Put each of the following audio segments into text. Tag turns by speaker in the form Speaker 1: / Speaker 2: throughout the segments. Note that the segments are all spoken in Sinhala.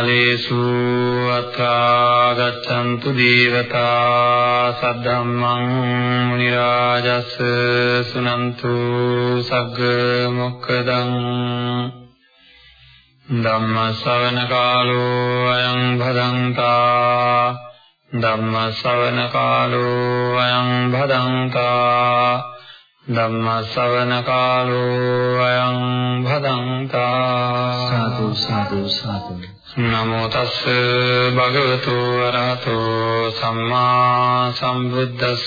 Speaker 1: චක්කවාලේසු අත්‍රා ගච්ඡන්තු දේවතා සද්ධම්මං මුනි රාජස් සුනන්තු සග්ග මොක්කදං ධම්ම ශ්‍රවණ කාලෝ අයං භදංතා ධම්ම ශ්‍රවණ කාලෝ අයං භදංතා ධම්ම ශ්‍රවණ කාලෝ අයං භදංතා
Speaker 2: සාදු සාදු සාදු
Speaker 1: නමෝ තස්ස භගවතු වරහතෝ සම්මා සම්බුද්දස්ස.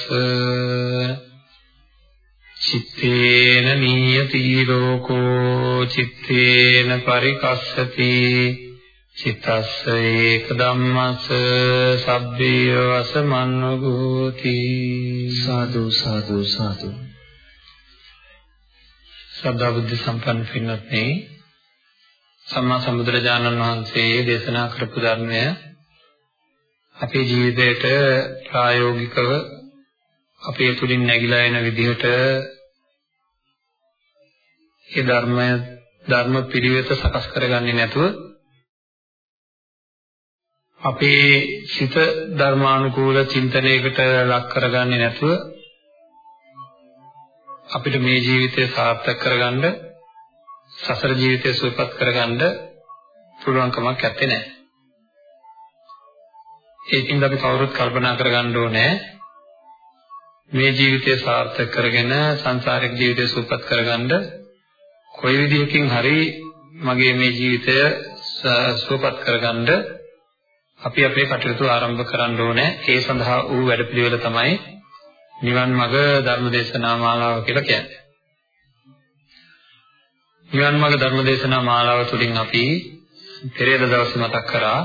Speaker 1: චිත්තේන නියති ලෝකෝ චිත්තේන පරිකස්සති. චිත්තස්ස ඒක ධම්මස්ස සබ්බේ වසමන්නෝගෝති
Speaker 2: සාදු සාදු සාදු.
Speaker 1: ශ්‍රද්ධා බුද්ධ සම්පන්න පින්වත්නි සම්මා සම්බුදුරජාණන් වහන්සේ දේශනා කරපු ධර්මය අපේ ජීවිතයට ප්‍රායෝගිකව අපේ තුලින් නැగిලා එන විදිහට ඒ ධර්මය ධර්ම පිළිවෙත සකස් කරගන්නේ නැතුව අපේ සිත ධර්මානුකූල චින්තනයකට ලක් කරගන්නේ නැතුව අපිට මේ ජීවිතය සාර්ථක කරගන්න සසර ජීවිතය සුවපත් කරගන්න පුළුවන් කමක් නැත්තේ නෑ. ඒකින්ද අපි කවුරුත් කල්පනා කරගන්න ඕනේ මේ ජීවිතය සාර්ථක කරගෙන සංසාරික ජීවිතය සුවපත් කරගන්න කොයි විදිහකින් හරි මගේ මේ ජීවිතය සුවපත් කරගන්න අපි අපේ කටයුතු ආරම්භ කරන්න ඕනේ. ඒ සඳහා වූ වැඩපිළිවෙල තමයි නිවන් මඟ ධර්මදේශනා මාලාව කියලා කියන්නේ. නිවන් මඟ ධර්මදේශනා මාලාව තුළින් අපි පෙරේද දවසේ මතක් කරා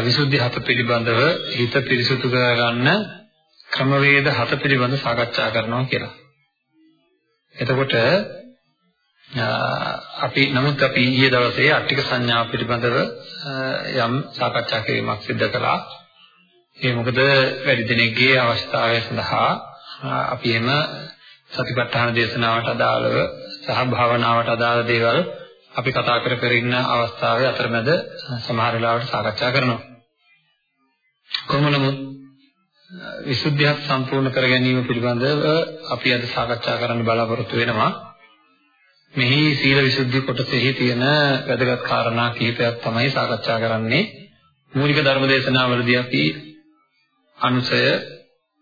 Speaker 1: විසුද්ධි හත පිළිබඳව හිත පිරිසුදු කරගන්න ක්‍රමවේද හත පිළිබඳ සාකච්ඡා කරනවා කියලා. එතකොට අපි නමුත් අපි ඊයේ දවසේ අට්ටික සංඥා පිළිබඳව යම් සාකච්ඡා කිරීමක් සිදු කළා. ඒ මොකද වැඩි දෙනෙක්ගේ අවස්ථාවය සඳහා අපි එම සතිපට්ඨාන දේශනාවට අදාළව සහ භාවනාවට අදාළ දේවල් අපි කතා කර කර ඉන්න අවස්ථාවේ අතරමැද සමහර වෙලාවට සාකච්ඡා කරනවා. කොහොම නමුත් විසුද්ධියත් සම්පූර්ණ කර ගැනීම පිළිබඳව අපි අද සාකච්ඡා කරන්න බලාපොරොත්තු වෙනවා. මෙහි සීල විසුද්ධි කොටසෙහි තියෙන වැදගත් කාරණා කිහිපයක් තමයි සාකච්ඡා කරන්නේ. මූලික ධර්ම දේශනාවලදී අපි අනුසය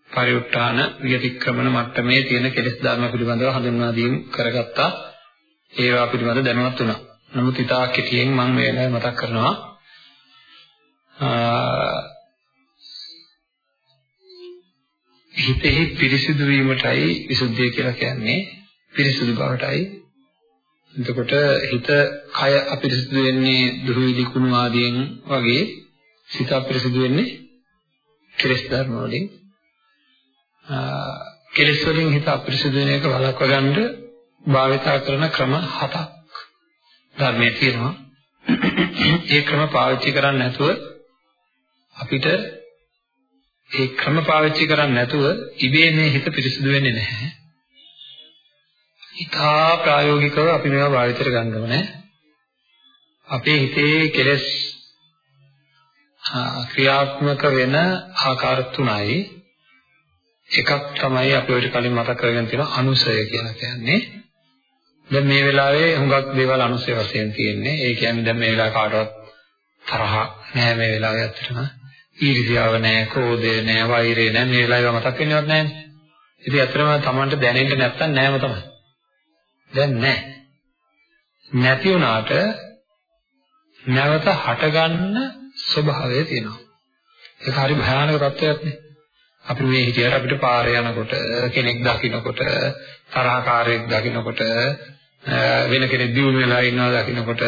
Speaker 1: පරිඋත් ทาน විතික්‍රමන මට්ටමේ තියෙන කෙලෙස් ධර්ම පිළිබඳව හඳුන්වා දීම කරගත්තා. ඒවා පිළිබඳව දැනුවත් වුණා. නමුත් ඉතා කෙටියෙන් මම මේ වෙලාවේ මතක් කරනවා. හිතෙහි පිරිසිදු වීමටයි විසුද්ධිය කියලා කියන්නේ පිරිසිදු බවටයි. එතකොට හිත කය අපිරිසිදු වෙන්නේ දුරුවිලි කුණු ආදියෙන් වගේ සිත අපිරිසිදු වෙන්නේ කෙලෙස් ධර්ම වලින් කෙලෙස් වලින් හිත අපිරිසිදු වෙන එක වළක්ව ගන්න භාවිතා කරන ක්‍රම හතක් ධර්මයේ තියෙනවා. ඒ ක්‍රම පාවිච්චි කරන්නේ නැතුව අපිට ඒ ක්‍රම පාවිච්චි කරන්නේ නැතුව ඉබේ මේ හිත පිරිසිදු වෙන්නේ නැහැ. ඉතා ප්‍රායෝගිකව අපි මේවා භාවිතයට ගන්න ඕනේ. අපේ හිතේ කෙලෙස් ක්‍රියාත්මක වෙන ආකාර තුනයි එකක් තමයි අපි ඔය කලින් මතක් කරගෙන තියෙන අනුසය කියලා කියන්නේ. දැන් මේ වෙලාවේ හුඟක් දේවල් අනුසය වශයෙන් තියෙන්නේ. ඒ කියන්නේ දැන් මේ වෙලාව කාටවත් තරහ නෑ මේ වෙලාවේ ඇත්තටම. ඊර්ෂ්‍යාව නෑ ක්‍රෝධය නෑ වෛරය නෑ මේ වෙලාවේ මතක් වෙන්නේවත් නෑනේ ඉතින් ඇත්තටම Tamanට දැනෙන්න නැත්තම් නෑම තමයි. දැන් නෑ. නැති වුණාට නැවත හටගන්න ස්වභාවය තියෙනවා. ඒක හරි භයානක තත්ත්වයක් නේ. අපි මේ හිතියට අපිට පාරේ යනකොට කෙනෙක් දකින්නකොට තරහකාරයෙක් දකින්නකොට වෙන කෙනෙක් දියුණු වෙලා ඉන්නවා දකින්නකොට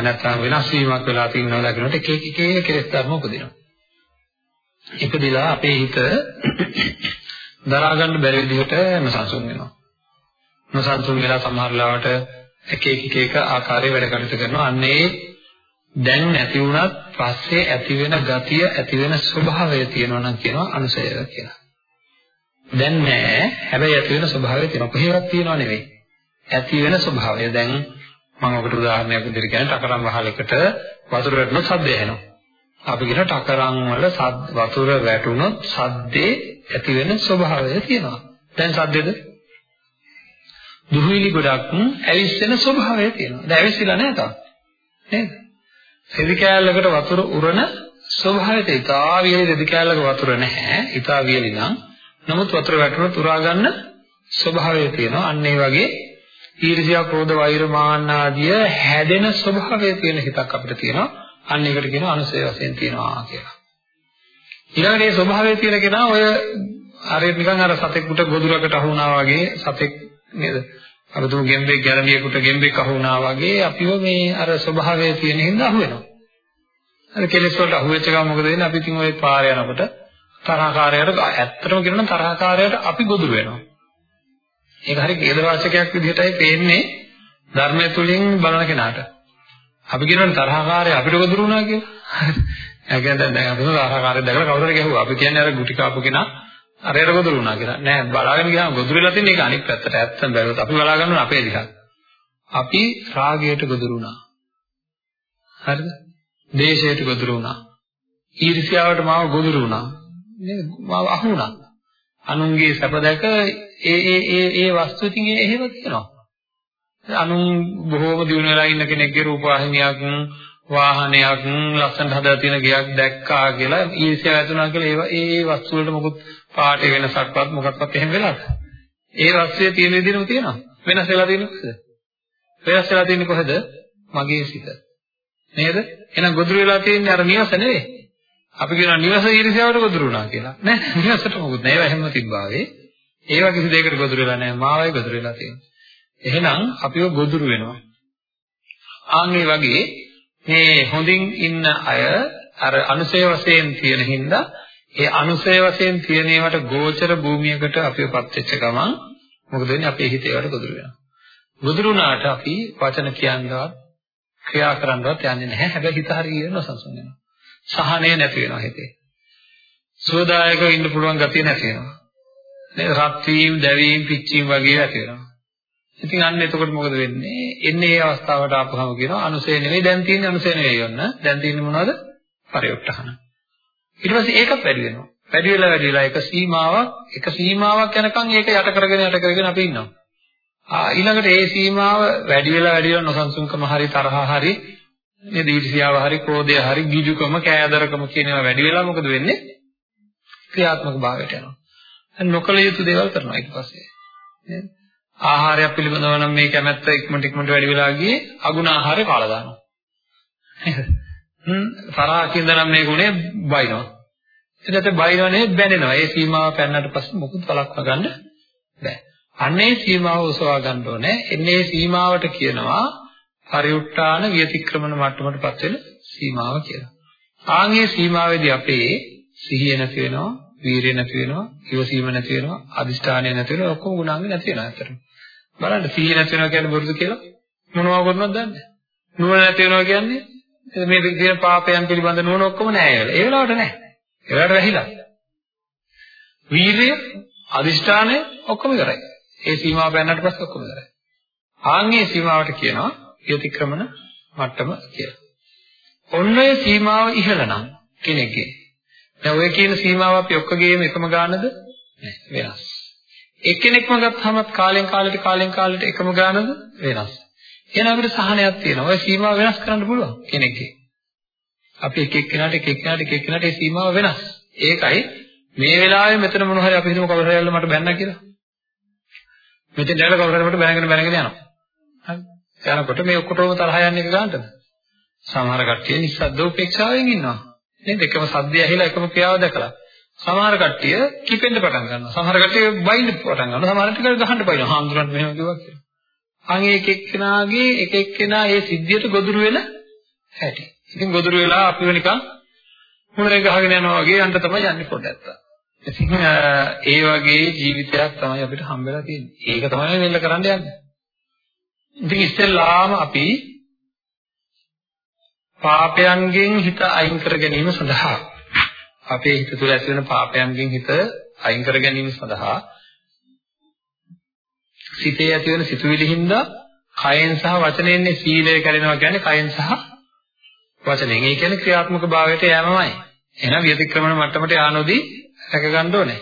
Speaker 1: නැත්නම් වෙනස් වීමක් වෙලා තියෙනවා දකින්නකොට එක එක එක කෙලෙස් ධර්ම උපදිනවා. ඉපදිලා අපේ හිත දරා ගන්න බැරි විදිහට නොසන්සුන් වෙනවා. නොසන්සුන් වෙලා සමහර ලාවට එක එක එක එක ආකාරයේ වැඩ කටයුතු කරනවා. අන්න ඒ දැන් නැති වුණත් පස්සේ ඇති වෙන ගතිය ඇති වෙන ස්වභාවය තියෙනවා නම් කියනවා අනුසය කියලා. දැන් නෑ හැබැයි ඇති වෙන ස්වභාවය තියෙනවා. කොහේවත් තියෙනව නෙවෙයි. ඇති වෙන ස්වභාවය. දැන් මම ඔකට උදාහරණයක් විදිහට කියන්නේ ටකරම් වහලකට වතුර වැටුණොත් සද්දය එනවා. අපි කියන ටකරම් වල වතුර වැටුණොත් සද්දේ ඇති වෙන ස්වභාවය තියෙනවා. දැන් සද්දෙද? දුහුවිලි ගොඩක් ඇවිස්සෙන ස්වභාවය තියෙනවා. දැන් ඇවිස්සලා නැහැ තාම. නේද? රෙදි කෑල්ලකට වතුර උරන ස්වභාවය තියෙනවා. වියලි රෙදි කෑල්ලක වතුර නැහැ. ඊටා වියලි නම් නමුත් වතුර වැටුණොත් උරා ගන්න ස්වභාවය තියෙනවා. අන්න ඒ වගේ ඊර්ෂ්‍යා, ක්‍රෝධ, වෛර, මාන්න ආදිය හැදෙන ස්වභාවය තියෙන හිතක් අපිට තියෙනවා. අන්න ඒකට කියනවා අනුසය වශයෙන් තියෙනවා කියලා. ඊළඟට මේ ස්වභාවය තියෙන කෙනා ඔය හරියට නිකන් අර සතෙකුට ගොදුරකට අහු වුණා වගේ සතෙක් නේද? අර තුමු ගෙම්බෙක් ගැරමියෙකුට ගෙම්බෙක් අහු වුණා වගේ අපිව මේ අර ස්වභාවය තියෙන හින්දා අහු වෙනවා. අර කෙලෙස් වලට අහු වෙච්ච ගමන් මොකද වෙන්නේ? අපි ඉතින් ওই පාර යනකොට තරහකාරයට ඇත්තටම කියනවා තරහකාරයට අපි ගොදුරු වෙනවා. ඒක හරි කේදවාචකයක් විදිහටයි පේන්නේ ධර්මය තුලින් බලන කෙනාට. අපි කියනවනේ තරහකාරය අපිට ගොදුරු වුණා කියලා. ඒ කියන්නේ දැන් අපි තරහකාරය දැකලා කවුරුහරි ගැහුවා. අපි කියන්නේ අර ගුටි කාපු කෙනා අරයට ගොදුරු වුණා කියලා. නෑ බලාගෙන ගියාම ගොදුරු වෙලා තියෙන එක අනිත් පැත්තට. ඇත්තම බැලුවොත් අපි බලා ගන්න අපේ දිහා. අපි රාගයට ගොදුරු වුණා. හරිද? දේශයට ගොදුරු වුණා. ඊර්ෂ්‍යාවට මාව ගොදුරු වුණා. නේද? මාව අහු වුණා. අනුන්ගේ සැප දැක ඒ ඒ ඒ ඒ වස්තු ඉතින් එහෙම තියෙනවා. අනුන් බොහෝම දිනු වෙලා ඉන්න කෙනෙක්ගේ රූපවාහිනියක් වාහනයක් ලස්සනට හදලා තියෙන ගයක් දැක්කා කියලා ඊර්ෂ්‍යාව ඇතුණා කියලා ඒවා ඒ ඒ වස්තු වලට මොකුත් පාටේ වෙනසක්වත් මොකක්වත් එහෙම වෙලාද? ඒ වස්තුවේ තියෙන විදිහම තියෙනවා. වෙනස් වෙලා තියෙන්නේ කොහෙද? වෙනස් වෙලා තියෙන්නේ කොහෙද? මගේ සිත. නේද? එහෙනම් ගොදුරු වෙලා තියෙන්නේ අර නිවස නෙවෙයි. අපි කියනවා නිවස ඊර්ෂ්‍යාවට ගොදුරු වුණා කියලා. නෑ නිවසට මොකුත් නෑ. ඒවා හැම තිබ්බාවේ. ඒවා කිසි දෙයකට ගොදුරු වෙලා නෑ. මාවයි ගොදුරු වෙලා තියෙන්නේ. එහෙනම් අපිව ගොදුරු වෙනවා. ආන්ගේ වගේ මේ හොඳින් ඉන්න අය අර අනුසය වශයෙන් තියෙන හින්දා ඒ අනුසය වශයෙන් තියෙන ඒවාට ගෝචර භූමියකට අපිවපත් වෙච්ච ගමන් මොකද වෙන්නේ අපේ හිතේ ඒවට ගොදුරු වෙනවා. ගොදුරු වුණාට අපි වචන කියනවත් ක්‍රියා කරන්නවත් යන්නේ නැහැ. හැබැයි හිත හරියට නොසන්සුන් වෙනවා. සහනය නැති වෙනවා හිතේ. සුවදායකව ඉන්න පුළුවන් ගතිය නැති වෙනවා. නේද? රත් වීම, දැවීම, පිච්චීම වගේ ඇති වෙනවා. ඉතින් අන්න එතකොට මොකද වෙන්නේ? එන්නේ මේ අවස්ථාවට ආපුවම කියනවා අනුසය නෙවෙයි දැන් තියෙන්නේ අනුසය නෙවෙයි යන්න. දැන් තියෙන්නේ මොනවද? පරියොට්ටහන. ඊට පස්සේ ඒකත් වැඩි වෙනවා. වැඩි වෙලා වැඩි වෙලා එක සීමාවක් එක සීමාවක් යනකම් ඒක යට කරගෙන යට කරගෙන අපි ඉන්නවා. ආ ඊළඟට ඒ සීමාව වැඩි වෙලා වැඩි වෙලා නොසන්සුන්කම හරි තරහ හරි මේ දීර්ෂියාව හරි ක්‍රෝධය හරි ගිජුකම කෑදරකම කියන ඒවා වැඩි වෙලා මොකද වෙන්නේ? ක්‍රියාත්මක භාවයට යනවා. නොකල යුතු දේවල් කරනවා ඊට පස්සේ. නේද? ආහාරයක් පිළිබඳව නම් මේ කැමැත්ත ඉක්මනට ඉක්මනට වැඩි වෙලා ගියේ අගුණ ආහාරය කාලා දානවා. නේද? හ්ම් තරහකින්ද නම් මේ ගුණය බයිනවා. එතකොට බයිනවනේ බැඳෙනවා. ඒ සීමාව පැන්නට පස්සේ මොකුත් වළක්වා ගන්න බෑ. අන්නේ සීමාව උසවා ගන්න ඕනේ. එන්නේ සීමාවට කියනවා පරිඋත්තාන විතික්‍රමන මට්ටමටපත් වෙන සීමාව කියලා. ආන්ගේ සීමාවේදී අපේ සිහිය නැති වෙනවා, වීරිය නැති වෙනවා, ඉවසීම නැති වෙනවා, අදිෂ්ඨානය නැති වෙනවා, ඔක්කොම ගුණාංග නැති වෙනවා ඇත්තටම. බලන්න සිහිය නැති වෙනවා කියන්නේ බොරුද කියලා මොනවා කරනවද දන්නේ? නුවණ නැති වෙනවා කියන්නේ මේ කියන පාපයන් පිළිබඳ නුවණ ඔක්කොම නැහැ ඒවල. ඒ වෙලාවට නැහැ. ඒ වෙලාවට වැහිලා. වීරිය, අදිෂ්ඨානය ඔක්කොම ඉවරයි. ඒ සීමාව පැනනට පස්සේ ඔක්කොම ඉවරයි. ආන්ගේ සීමාවට කියනවා යතික්‍රමන මට්ටම කියලා. ඔන්න ඔය සීමාව ඉහළ නම් කෙනෙක්ගේ. දැන් ඔය කියන සීමාව අපි ඔක්කොගේම එකම ගානද? වෙනස්. එක්කෙනෙක්ම ගත්තාම කාලෙන් කාලෙට කාලෙන් කාලෙට එකම ගානද? වෙනස්. එහෙනම් අපිට සහනයක් තියෙනවා. ඔය සීමාව වෙනස් කරන්න පුළුවන් කෙනෙක්ගේ. අපි එක එක්කෙනාට එක එක්කෙනාට එක එක්කෙනාට ඒ සීමාව වෙනස්. ඒකයි මේ වෙලාවේ මෙතන මොන හරි අපි හිතමු කවුරු හරි ඇවිල්ලා මට බැන්නා කියලා. මෙතෙන් දැකලා කවුරු හරි මට බැනගෙන බැනගෙන යනවා. හරි. යනකොට මේ ඔක්කොටම තරහ යන්නේ එක ගන්නටද? සමහර කට්ටිය නිස්සද්ද උපේක්ෂාවෙන් ඉන්නවා. නේද? එකම සද්දය ඇහිලා එකම ක්‍රියාව දැකලා. සමහර කට්ටිය කිපෙන්න පටන් ගන්නවා. සමහර කට්ටිය බයින්න පටන් ගන්නවා. සමහර කට්ටිය ගහන්න බයිනවා. හාමුදුරන්ට මෙහෙම කිව්වා කියලා. අන් එක එක්කෙනාගේ එක එක්කෙනා ඒ සිද්ධියට ගොදුරු වෙන හැටි. ඉතින් ගොදුරු වෙලා අපිව නිකන් මුණේ ගහගෙන යනවා වගේ යන්න තමයි යන්නේ පොඩ්ඩක්. ඉතින් ඒ වගේ ජීවිතයක් තමයි අපිට හම්බෙලා තියෙන්නේ. ඒක තමයි මෙල්ල කරන්න යන්නේ. ඉතින් ඉස්සෙල්ලාම අපි පාපයන්ගෙන් හිත අයින් කර ගැනීම සඳහා අපේ හිත තුළ ඇති වෙන පාපයන්ගෙන් හිත අයින් කර ගැනීම සඳහා සිතේ ඇති වෙන සිතුවිලි හින්දා කයෙන් සහ වචනයෙන් සීලය කැඩෙනවා කියන්නේ කයෙන් සහ වචනයෙන්. ඒ කියන්නේ ක්‍රියාත්මක භාවයට යෑමමයි. එහෙනම් විතික්‍රමණ මට්ටමට යానෝදී රැක ගන්න ඕනේ.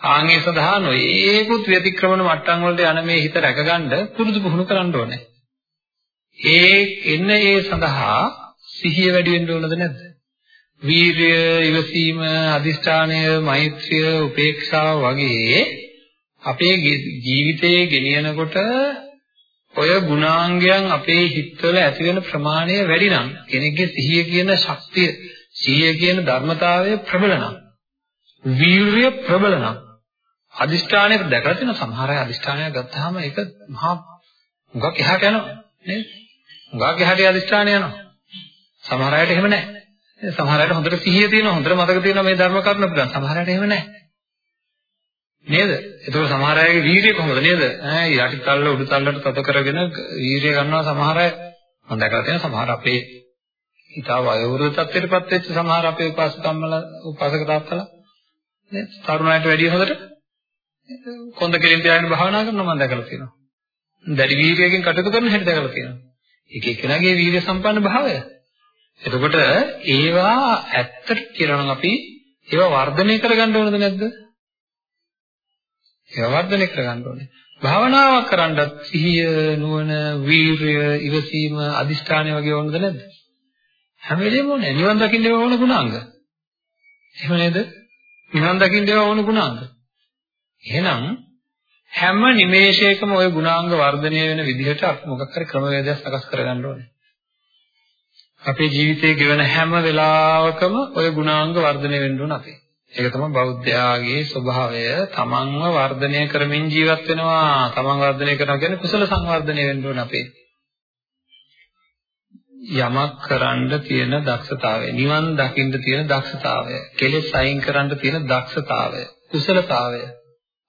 Speaker 1: ආන්ගේ සඳහා නොයේකුත් ව්‍යතික්‍රමන මට්ටම් වලට යන මේ හිත රැකගන්න පුරුදු පුහුණු කරන්න ඕනේ. ඒ එන්න ඒ සඳහා සිහිය වැඩි වෙන්න ඕනද නැද්ද? වීරිය, ඉවසීම, අදිෂ්ඨානය, මෛත්‍රිය, උපේක්ෂාව වගේ අපේ ජීවිතයේ ගෙනියනකොට ඔය ගුණාංගයන් අපේ හිතවල ඇති වෙන ප්‍රමාණය වැඩි නම් කෙනෙක්ගේ සිහිය කියන ශක්තිය, සිහිය කියන ධර්මතාවය ප්‍රබල නම්, වීරිය ප්‍රබල නම් අදිෂ්ඨානයක් දැකලා තියෙන සමහර අය අදිෂ්ඨානයක් ගත්තාම ඒක මහා මුගක් එහාට යනවා නේද? මුගක් එහාට අදිෂ්ඨානය යනවා. සමහර අයට එහෙම නැහැ. සමහර අයට හොඳට සිහිය තියෙනවා හොඳට මතක තියෙනවා මේ ධර්ම කරුණ පුරා. සමහර අයට එහෙම නැහැ. නේද? ඒතකොට සමහර අයගේ වීරිය කොහොමද නේද? ඈ යටි තල්ල උඩු තල්ලට තද කරගෙන වීරිය ගන්නවා සමහර අය. මම දැකලා තියෙන සමහර අපේ හිතා වයෝවෘද්ධ තත්ත්වයටපත් වෙච්ච සමහර අපේ උපාසකම්මල උපාසක තාත්තලා නේද? තරුණයන්ට වැඩිය හොඳට කොන්ද කෙලින් තියාගෙන භාවනා කරනවා මම දැකලා තියෙනවා. දැඩි වීර්යයෙන් කටයුතු කරන හැටි දැකලා තියෙනවා. එක එකනාගේ වීර්ය සම්පන්න භාවය. එතකොට ඒවා ඇත්තට කියනවා නම් අපි ඒවා වර්ධනය කරගන්න ඕනද නැද්ද? ඒවා වර්ධනය කරගන්න ඕනේ. භාවනාවක් කරන්නත් සිහිය, නුවණ, වීරය, ඉවසීම, අදිෂ්ඨානය වගේ ඕනද නැද්ද? හැම වෙලේම ඕනේ. නිවන් දකින්න ඒවා ඕන ගුණාංග. එහෙම නේද? නිවන් දකින්න ඒවා ඕන ගුණාංග. එහෙනම් හැම නිමේෂයකම ওই ගුණාංග වර්ධනය වෙන විදිහට අපි මොකක් හරි ක්‍රමවේදයක් සකස් කරගන්න ඕනේ. අපේ ජීවිතයේ ගෙවන හැම වෙලාවකම ওই ගුණාංග වර්ධනය වෙන්න ඕන අපේ. ඒක තමයි බෞද්ධයාගේ ස්වභාවය. තමන්ව වර්ධනය කරමින් ජීවත් වෙනවා. තමන් වර්ධනය කරනවා කියන්නේ කුසල සංවර්ධනය වෙන්න ඕන අපේ. යමක් කරන්න තියෙන දක්ෂතාවය, නිවන් දකින්න තියෙන දක්ෂතාවය, කෙලෙස් අයින් කරන්න තියෙන දක්ෂතාවය, කුසලතාවය.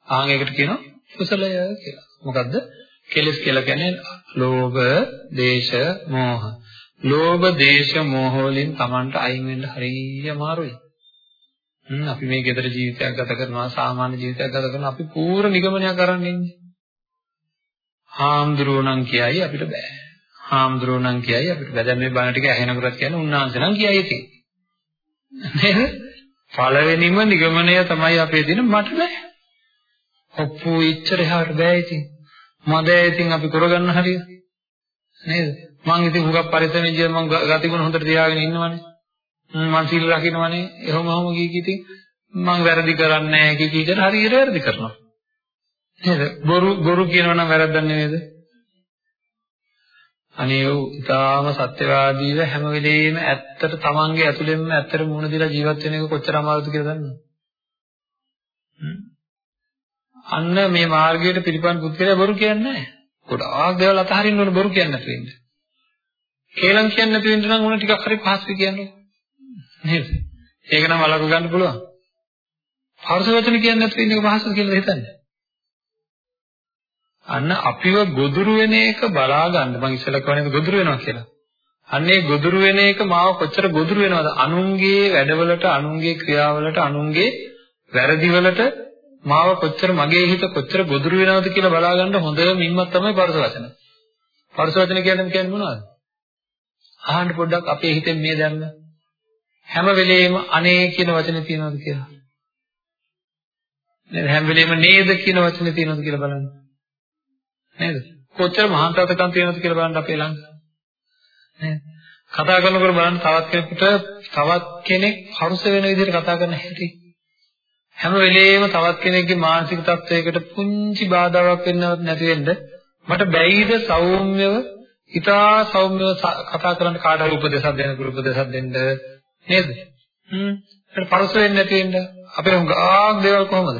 Speaker 1: ආන් ඒකට කියනවා කුසලය කියලා. මොකද්ද? කෙලෙස් කියලා කියන්නේ ලෝභ, දේශ, මෝහ. ලෝභ, දේශ, මෝහ වලින් Tamanට අයින් වෙන්න හරිය අමාරුයි. හ්ම් අපි මේ ගෙදර ජීවිතයක් ගත කරනවා සාමාන්‍ය ජීවිතයක් ගත කරනවා අපි පූර්ණ නිගමනයක් අරන් ඉන්නේ. හාමුදුරුවෝ නම් කියයි අපිට බෑ. හාමුදුරුවෝ නම් කියයි අපිට බෑ. දැන් මේ බණ ටික ඇහෙනකොටත් කියන්නේ උන්වහන්සේ නම් කියයි ඉතින්. නේද? පළවෙනිම නිගමනය තමයි අපේ දින මට බෑ. ඔප්පු ඉච්චර එහාට බෑ ඉතින්. මදෑ ඉතින් අපි කරගන්න හරිය. නේද? මං ඉතින් හුඟක් පරිස්සමෙන් ජීවත් මං ගතිගුණ හොඳට තියාගෙන ඉන්නවනේ. මං සීල රකින්නවනේ. එහෙම ඔහොම කී කී ඉතින් මං වැරදි කරන්නේ නැහැ කී කී කරලා හරියට වැරදි කරනවා. නේද? බොරු බොරු කියනවා නම් වැරද්දක් නෙමෙයිද? අනේ ඔව් ඊටාම සත්‍යවාදීව හැම වෙලෙම ඇත්තට තමන්ගේ ඇතුළෙන්ම ඇත්තට මුණ දීලා ජීවත් වෙන එක කොච්චර අමාරුද කියලා දන්නවද? අන්න මේ මාර්ගයට පිළිපන් පුද්ගලයා බොරු කියන්නේ නැහැ. ගොඩාක් දේවල් අතහරින්න ඕන බොරු කියන්නේ නැතුව ඉන්න. කේලම් කියන්නේ නැතුව ඉන්න නම් උන ටිකක් හරි පහසුයි කියන්නේ. නේද? ඒක නම් වළක්ව ගන්න පුළුවන්. පරස වචන කියන්නේ නැතුව ඉන්න එක පහසුද කියලා හිතන්නේ. අන්න අපිව ගොදුරු වෙන එක බලා ගන්න මම ඉස්සෙල්ලා කියන්නේ ගොදුරු වෙනවා කියලා. අන්නේ ගොදුරු වෙන එක මාව කොච්චර ගොදුරු වෙනවද? අනුන්ගේ වැඩවලට, අනුන්ගේ ක්‍රියාවලට, අනුන්ගේ වැරදිවලට මාව කොච්චර මගේ හිත කොච්චර ගොදුරු වෙනවද කියලා බලා ගන්න හොඳම මින්මක් තමයි පරස වචන. පරස වචන කියන්නේ කියන්නේ මොනවද? අහන්න පොඩ්ඩක් අපේ හිතෙන් මේ දැම්ම හැම වෙලෙම අනේ කියන වචනේ තියෙනවද කියලා. නේද? හැම වෙලෙම නේද කියන වචනේ තියෙනවද කියලා බලන්න. නේද? කොච්චර මහාන්තකම් තියෙනවද කියලා බලන්න අපේ ළඟ. නේද? කතා කරනකොට බලන්න තවත් කෙනෙකුට තවත් කෙනෙක් හරුස වෙන විදිහට කතා කරන හැටි. හැම වෙලේම තවත් කෙනෙක්ගේ මානසික තත්වයකට පුංචි බාධාවක් වෙන්නවත් නැති වෙන්න මට බැයිද සෞම්‍යව හිතා සෞම්‍යව කතා කරන්න කාට හරි උපදේශයක් දෙන්න කුරු උපදේශයක් දෙන්න නේද? හ්ම් ඒක පරස වෙන්නේ නැති වෙන්න අපේ හුඟක් දේවල් කොහමද?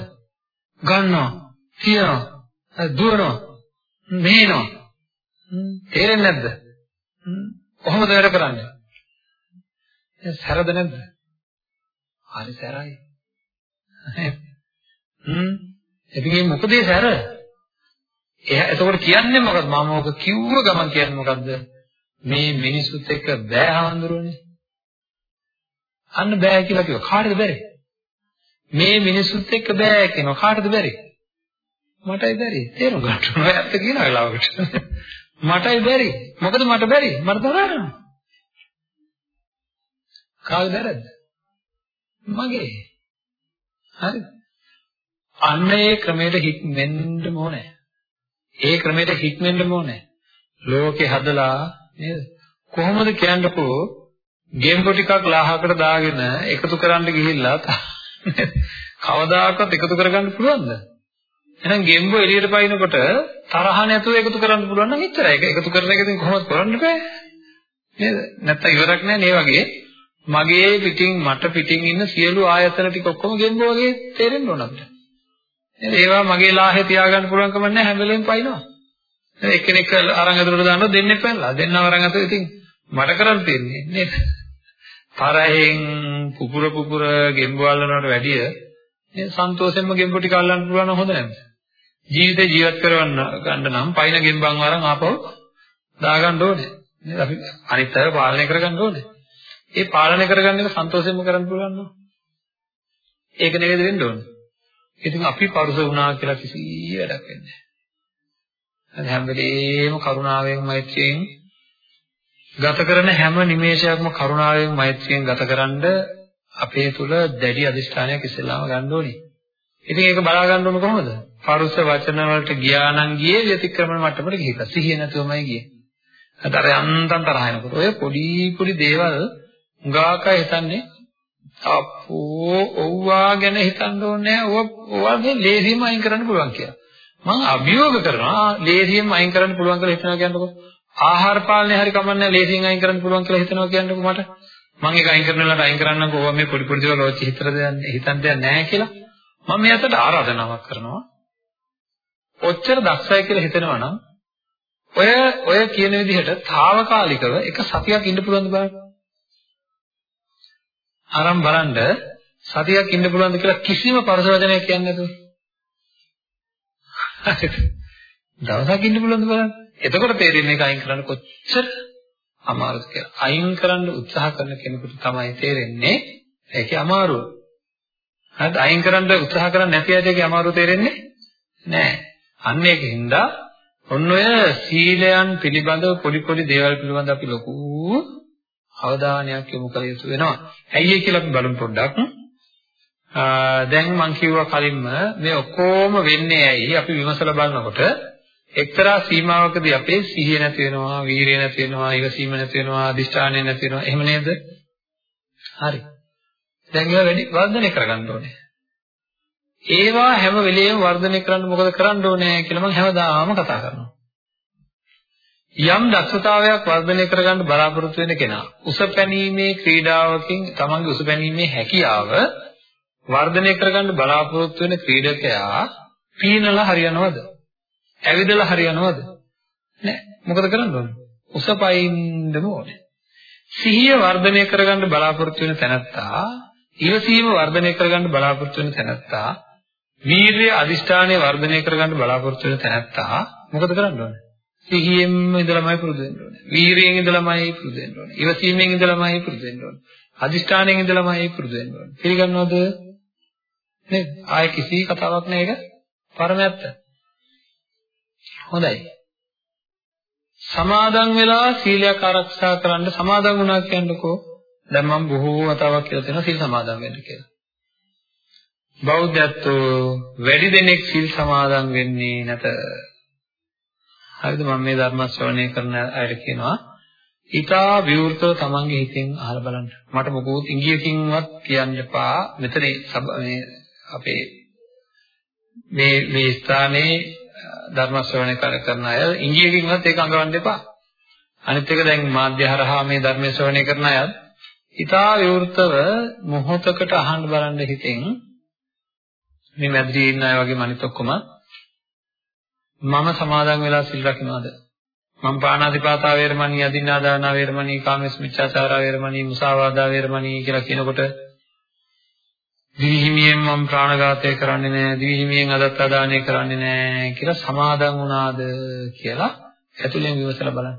Speaker 1: ගන්නවා, තියනවා, දුවනවා, මේනවා. තේරෙන්නේ නැද්ද? කොහොමද වැඩ කරන්නේ? සැරද නැද්ද? හරි සැරයි. හ්ම්. ඉතින් මොකද ඒ සැර? එයා එතකොට කියන්නේ මොකද? මම ඔක කිව්ව ගමන් කියන්නේ මොකද්ද? මේ මිනිසුත් එක්ක බෑ හඳුරන්නේ. අන්න බෑ කියලා කිව්වා. කාටද බැරි? මේ මිනිසුත් එක්ක බෑ කියනවා. කාටද බැරි? මටයි බැරි. තේරුම් ගන්න ඕනේ. ඇත්ත කියන වෙලාවකට. මටයි බැරි. මොකද මට බැරි? මට තරහනවා. කාගේ බැරද? මගේ. හරිද? අන්න ඒ ක්‍රමයට හික්මෙන්න ඕනේ. ඒ ක්‍රමයට හික්මෙන්න ඕනේ. ලෝකේ හදලා නේද? කොහොමද කියන්නකෝ ගෙම්බෝ ටිකක් ලාහකට දාගෙන එකතු කරන්න ගිහිල්ලා කවදාකවත් එකතු කරගන්න පුළුවන්ද? එහෙනම් ගෙම්බෝ එළියට පයින්නකොට තරහ නැතුව එකතු කරන්න පුළුවන් නම් එච්චරයි. ඒක එකතු කරන එක ඉතින් කොහොමද කරන්න බෑ. නේද? නැත්තම් ඉවරක් නෑ මේ වගේ. මගේ පිටින් මට පිටින් ඉන්න සියලු ආයතන ටික ඔක්කොම ගෙම්බෝ වගේ තේරෙන්න ඕන අපිට. ඒවා මගේ ලාහේ තියාගන්න පුළුවන් කම නැහැ හැම වෙලෙම පයින්නවා. එක්කෙනෙක් අරන් ඇතුළට දානවා දෙන්නේ පැනලා. දෙන්නව අරන් ඇතුළට ඉතින් මට කරන් තියන්නේ නේද? තරහෙන් පුපුර පුපුර ගෙම්බෝ අල්ලනවට වැඩිය මේ සන්තෝෂයෙන්ම ගෙම්බෝ ටික අල්ලන්න පුළුවන් නම් හොඳ නැද්ද? ජීවිතේ ජීවත් කරවන්න ගන්න නම් පයින් ගෙම්බන් වරන් ආපහු දාගන්න ඕනේ. නේද? අපි අනිත් අය පාලනය කරගන්න ඕනේ. ඒ පාලනය කරගන්න එක සන්තෝෂයෙන්ම කරන්න පුළුවන් නෝ. ඒක නෙවෙයි වෙන්න ඕනේ. ඉතින් අපි පරුස වුණා කියලා කිසි වැඩක් වෙන්නේ නැහැ. හැම වෙලේම කරුණාවෙන් මෛත්‍රියෙන් ගත කරන හැම නිමේෂයක්ම කරුණාවෙන් මෛත්‍රියෙන් ගතකරනද අපේ තුල දැඩි අදිෂ්ඨානයක් ඉස්සෙල්ලාම ගන්න ඕනේ. ඉතින් ඒක බලා ගන්න ඕන කොහොමද? පරුස වචන වලට ගියා නම් ගියේ ව්‍යතික්‍රමන මට්ටමට ගිහිල්ලා. සිහිය නැතුවමයි ගියේ. අතර යන්තම් තරහ එනකොට ඔය පොඩි පොඩි දේවල් උගාකයි හිතන්නේ අපෝ ඔව්වා ගැන හිතන්න ඕනේ නැහැ. ඔවා මේ ලේසියෙන්ම අයින් කරන්න පුළුවන් කියලා. මම අභියෝග කරනවා ලේසියෙන්ම අයින් කරන්න පුළුවන් කියලා හිතනවා කියන්නකො. ආහාර පාලනය හරි කමන්නේ ලේසියෙන් අයින් කරන්න පුළුවන් කියලා හිතනවා කියන්නකො මට. මම ඒක අයින් කරන වෙලාවට අයින් කරන්නම්කො ඔවා මේ පොඩි පොඩි දේවල් ඔච්චර හිතර දෙන්නේ හිතන්න දෙයක් නැහැ කියලා. මම මේ අතට ආරාධනාවක් කරනවා. ඔච්චර දක්ෂයි කියලා හිතනවා නම් ඔය ඔය කියන විදිහට తాවකාලිකව එක සතියක් ඉන්න පුළුවන්ද බලන්න. අරන් බලන්න සතියක් ඉන්න පුළුවන්ද කියලා කිසිම පරස වචනයක් කියන්නේ නැතුව. දවසක් ඉන්න පුළුවන්ද බලන්න. එතකොට තේරෙන්නේ මේක අයින් කරන්න කොච්චර අමාරුද කියලා. අයින් කරන්න උත්සාහ කරන කෙනෙකුට තමයි තේරෙන්නේ ඒකේ අමාරුව. හරිද? අයින් කරන්න උත්සාහ කරන්නේ නැති අයට ඒකේ අමාරුව තේරෙන්නේ නැහැ. අන්න ඒකින්ද ඔන්න ඔය සීලයන් පිළිබඳව පොඩි පොඩි දේවල් පිළිබඳව අපි ලොකු අවධානයක් යොමු කළ යුතු වෙනවා. ඇයි ඒ කියලා අපි බලමු පොඩ්ඩක්. දැන් මම කිව්වා කලින්ම මේ ඔක්කොම වෙන්නේ ඇයි අපි විමසලා බලනකොට එක්තරා සීමාවකදී අපේ සිහිය නැති වෙනවා, වීරිය නැති වෙනවා, ඉවසීම නැති වෙනවා, අදිෂ්ඨානය නැති වෙනවා. එහෙම නේද? හරි. දැන් ඒවා වැඩි වර්ධනය කරගන්න ඕනේ. ඒවා හැම වෙලෙම වර්ධනය කරන්න මොකද කරන්න ඕනේ කියලා මම හැමදාම කතා කරනවා. යම් දක්ෂතාවයක් වර්ධනය කරගන්න බලාපොරොත්තු වෙන කෙනා උසපැනීමේ ක්‍රීඩාවකින් තමන්ගේ උසපැනීමේ හැකියාව වර්ධනය කරගන්න බලාපොරොත්තු වෙන ක්‍රීඩකයා පීනලා හරියනවද? ඇවිදලා හරියනවද? නෑ. මොකද කරන්න ඕනේ? උසපයින්නම ඕනේ. සිහිය වර්ධනය කරගන්න බලාපොරොත්තු වෙන තැනත්තා, ඊවසීම වර්ධනය කරගන්න බලාපොරොත්තු වෙන තැනත්තා, වීරිය අදිෂ්ඨානය වර්ධනය කරගන්න බලාපොරොත්තු වෙන තැනත්තා මොකද කරන්න ඕනේ? සිහියෙන්ම ඉඳලාමයි පුරුදු වෙන්න ඕනේ. වීරියෙන් ඉඳලාමයි පුරුදු වෙන්න ඕනේ. ඉවසීමෙන් ඉඳලාමයි පුරුදු වෙන්න ඕනේ. අදිෂ්ඨානයෙන් ඉඳලාමයි පුරුදු වෙන්න ඕනේ. පිළිගන්නවද? නේද? ආයේ කිසි කතාවක් නෑ ඒක. පරමැත්ත. හොඳයි. සමාදන් වෙලා සීලයක් ආරක්ෂා කරන්න සමාදන් වුණා කියන්නකෝ. දැන් මම බොහෝ වතාවක් කියලා තියෙනවා සීල් සමාදන් වෙන්න කියලා. බෞද්ධත්වෝ වැඩි දෙනෙක් සීල් සමාදන් වෙන්නේ නැත. හරිද මම මේ ධර්ම ශ්‍රවණය කරන අයට කියනවා ඊටා විවෘතව තමන්ගේ හිතෙන් අහලා බලන්න. මට මොකෝත් ඉංග්‍රීසියෙන්වත් කියන්න එපා. මෙතන මේ අපේ මේ මේ ස්ථානයේ ධර්ම ශ්‍රවණය කරන අය ඉංග්‍රීසියෙන්වත් ඒක අඟවන්න එපා. අනිත් එක දැන් මාධ්‍ය හරහා මේ ධර්ම ශ්‍රවණය කරන අය ඊටා විවෘතව මොහොතකට අහන්න බලන්න හිතෙන් මේ මැදිරියේ ඉන්න අය වගේම අනිත් ඔක්කොම මම සමාදන් වෙලා සිල් රකින්නවද? මම පාණාතිපාතා වේරමණී, අදින්නාදාන වේරමණී, කාමස් මිච්ඡාචාර වේරමණී, මුසාවාදා වේරමණී කියලා කියනකොට දිවිහිමියෙන් මම ප්‍රාණඝාතය කරන්නේ නැහැ දිවිහිමියෙන් අදත් අදානය කරන්නේ නැහැ කියලා සමාදන් වුණාද කියලා ඇතුලෙන් විමසලා බලන්න.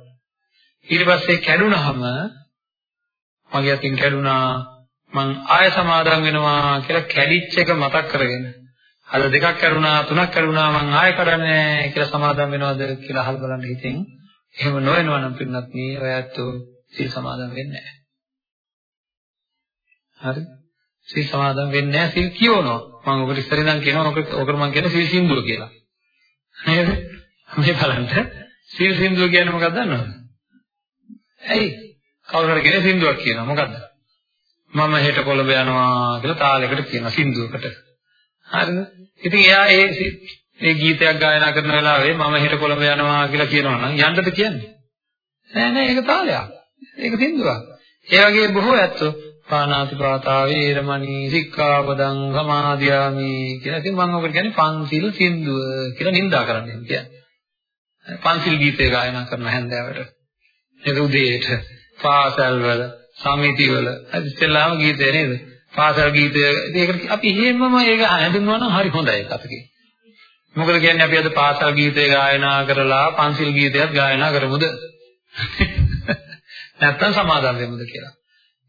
Speaker 1: ඊට පස්සේ කැඩුනහම මගේ අතින් කැඩුනා මං ආය සමාදන් වෙනවා කියලා කැඩිච්ච එක මතක් කරගෙන අද දෙකක් කැඩුනා තුනක් කැඩුනා මං ආය කඩන්නේ නැහැ කියලා සමාදන් වෙනවද කියලා අහලා බලන්න හිතෙන් එහෙම නොවෙනවා නම් පින්නත් මේ ඔයත් සීල් සමාදන් වෙන්නේ නැහැ. හරි? සීල් සමාදන් වෙන්නේ නැහැ සීල් කියවනවා. මම ඔකට ඉස්සර ඉඳන් කියනවා ඔක ඔකට මම කියන්නේ සීල් සින්දුව කියලා. නේද? මේ බලන්න සීල් සින්දුව කියන්නේ මොකක්ද දන්නවද? ඇයි? කවුරු හරි කෙනෙක් සින්දුවක් කියනවා මොකද්ද? මම හෙට කොළඹ යනවා කියලා තාලයකට කියනවා සින්දුවකට. හරිද? ඉතින් එයා ඒ මේ ගීතයක් ගායනා කරන වෙලාවේ මම හෙට කොළඹ යනවා කියලා කියනවා නම් යන්නද කියන්නේ? නෑ නෑ ඒක තාලයක්. ඒක සින්දුවක්. ඒ වගේ බොහෝ ඇත්තෝ පානාති පාතා වේරමණී සික්ඛාපදං සමාදියාමි කියලා. ඉතින් මම ඔකට කියන්නේ පන්සිල් සින්දුව කියලා නින්දා කරන්නේ කියන්නේ. පන්සිල් ගීතය ගායනා කරන හැන්දෑවට. ඒක උදේට පාසල් වල සමිති වල ඉස්සෙල්ලාම ගීතය නේද? පාසල් ගීතය. ඒකට අපි එහෙමම ඒක හඳුන්වනවා නම් හරි හොඳයි ඒක අපිට. මොකද කියන්නේ අපි අද පාසල් ගීතය ගායනා කරලා පන්සිල් ගීතයක් ගායනා කරමුද? නැත්තම් සමාදම් වෙමුද කියලා.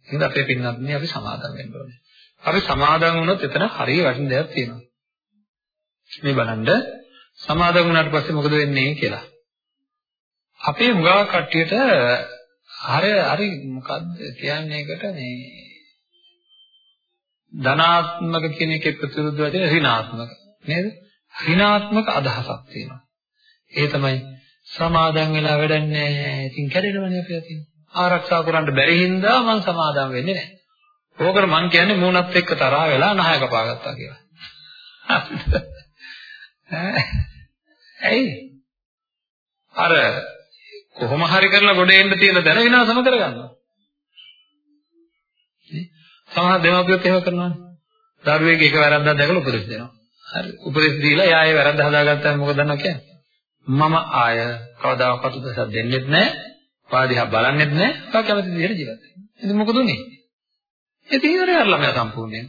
Speaker 1: එහෙනම් අපේ පින්නත් අපි සමාදම් වෙන්න ඕනේ. අපි සමාදම් වුණොත් එතන හරිය වටින දෙයක් තියෙනවා. මේ බලන්න සමාදම් වුණාට පස්සේ මොකද වෙන්නේ කියලා. අපේ මුගා කට්ටියට හරි හරි මොකද්ද කියන්නේ ඒකට මේ ධනාත්මක කියන එකේ ප්‍රතිවිරුද්ධ වචනේ ඍණාත්මක නේද? ඍණාත්මක අදහසක් තියෙනවා. ඒ තමයි සමාදන් වෙලා වැඩක් නැහැ. ඉතින් කැඩෙනවනේ අපි අතින්. ආරක්ෂා කරන්න බැරි හින්දා මම සමාදම් වෙන්නේ නැහැ. ඕකට මං කියන්නේ මූණත් එක්ක තරහා වෙලා නහය කපාගත්තා කියලා. ඇයි? අර කොහොම හරි කරලා ගොඩ එන්න තියෙන දැන විනාශම කරගන්නවා. සමහර දෙමාපියොත් එහෙම කරනවානේ. දරුවෙක් එක වැරද්දක් දැකලා උපදෙස් දෙනවා. හරි. උපදෙස් දීලා එයා ඒ වැරද්ද හදාගත්තාම මොකද දන්නව කියන්නේ? මම ආය කවදාකවත් උපදෙස් දෙන්නෙත් නැහැ. පාදිහා බලන්නෙත් නැහැ. ඔයා කැමති විදිහට ජීවත් වෙන්න. ඉතින් මොකද උනේ? ඒ තීවරය අරලා මම සම්පූර්ණයෙන්.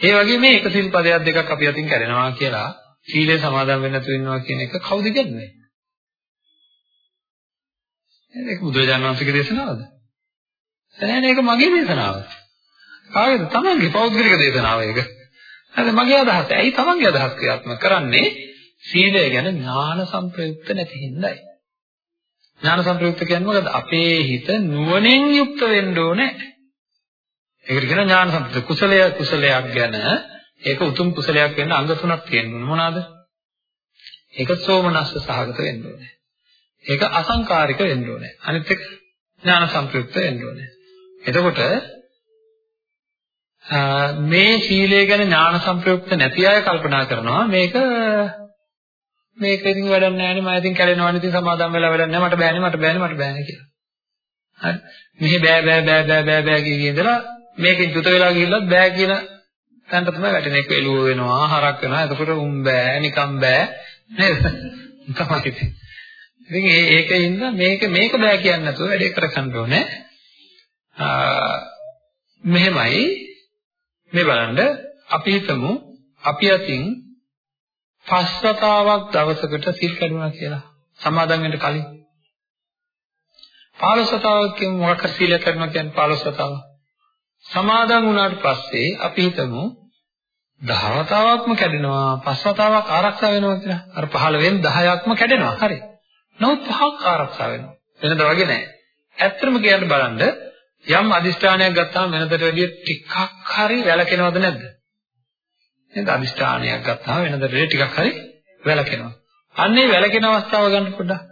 Speaker 1: ඒ වගේ මේ එක සිල් පදයක් දෙකක් අපි අතින් කරනවා කියලා සීලය සමාදන් වෙන්න නැතුව ඉන්නවා කියන එක කවුද කියන්නේ? ඒක බුදුරජාණන් වහන්සේගේ දේශනාවද? නෑ නෑ ඒක මගේ දේශනාව. කාගේද? තමන්ගේ පෞද්ගලික දේශනාව ඒක. හරි මගේ අදහස. ඇයි තමන්ගේ අදහස් ක්‍රියාත්මක කරන්නේ? සීලය ගැන ඥාන සම්ප්‍රයුක්ත නැති හින්දායි. ඥාන සම්ප්‍රයුක්ත කියන්නේ මොකද? අපේ හිත නුවණින් යුක්ත වෙන්න ඕනේ. ඒකට කියන ඥාන සම්ප්‍රයුක්ත කුසලය කුසලයක් ගැන ඒක උතුම් කුසලයක් වෙන්න අංග තුනක් තියෙනවා. මොනවාද? ඒක සෝමනස්ස සහගත වෙන්න ඕනේ. ඒක අසංකාරික වෙන්න ඕනේ. අනිත් එක ඥාන සම්ප්‍රයුක්ත වෙන්න ඕනේ. එතකොට මේ සීලය ගැන ඥාන සම්ප්‍රයුක්ත නැති අය කල්පනා කරනවා මේක මේක ඉතින් වැඩක් නැහැ නේ මම ඉතින් කැලෙනවනේ ඉතින් සමාදම් වෙලා වැඩක් නැහැ මට බෑනේ මට බෑනේ මට බෑනේ කියලා. හරි. මෙහි බෑ බෑ බෑ බෑ බෑ බෑ කියන ඉඳලා මේකෙන් චුත වෙලා ගිහිල්ලත් බෑ කියන තැනට තමයි වැටෙන්නේ. ඒක එළුව වෙනවා හරක් වෙනවා. එතකොට උන් බෑ නිකම් බෑ නේද? තමයි ඉතින්. ඉතින් ඒකින්ද මේක මේක බෑ කියන්නේ නැතුව වැඩේ කරගන්න ඕනේ. මෙහෙමයි මේ බලන්න අපි හිතමු අපි අතින් පස් වතාවක් දවසකට සිල් කැඩුනා කියලා. සමාදන් වෙන්න කලින්. 15 වතාවක් කියමු මොකක් හරි සීලයක් කරනවා කියන්නේ 15 වතාවක්. සමාදන් වුණාට පස්සේ අපි හිතමු 10 වතාවක්ම කැඩෙනවා 5 වතාවක් ආරක්ෂා වෙනවා කියලා. අර 15 වෙන් 10ක්ම කැඩෙනවා. හරි. නමුත් පහක් ආරක්ෂා වෙනවා. වෙනද වගේ නෑ. ඇත්තම කියන්න බලන්න යම් අදිෂ්ඨානයක් ගත්තාම වෙනදට වැඩිය ටිකක් හරි වැළකෙනවද නැද්ද? නේද? අදිෂ්ඨානයක් ගත්තාම වෙනදට ටිකක් හරි වැළකෙනවා. අන්නේ වැළකෙන අවස්ථාව ගන්න පොඩ්ඩක්.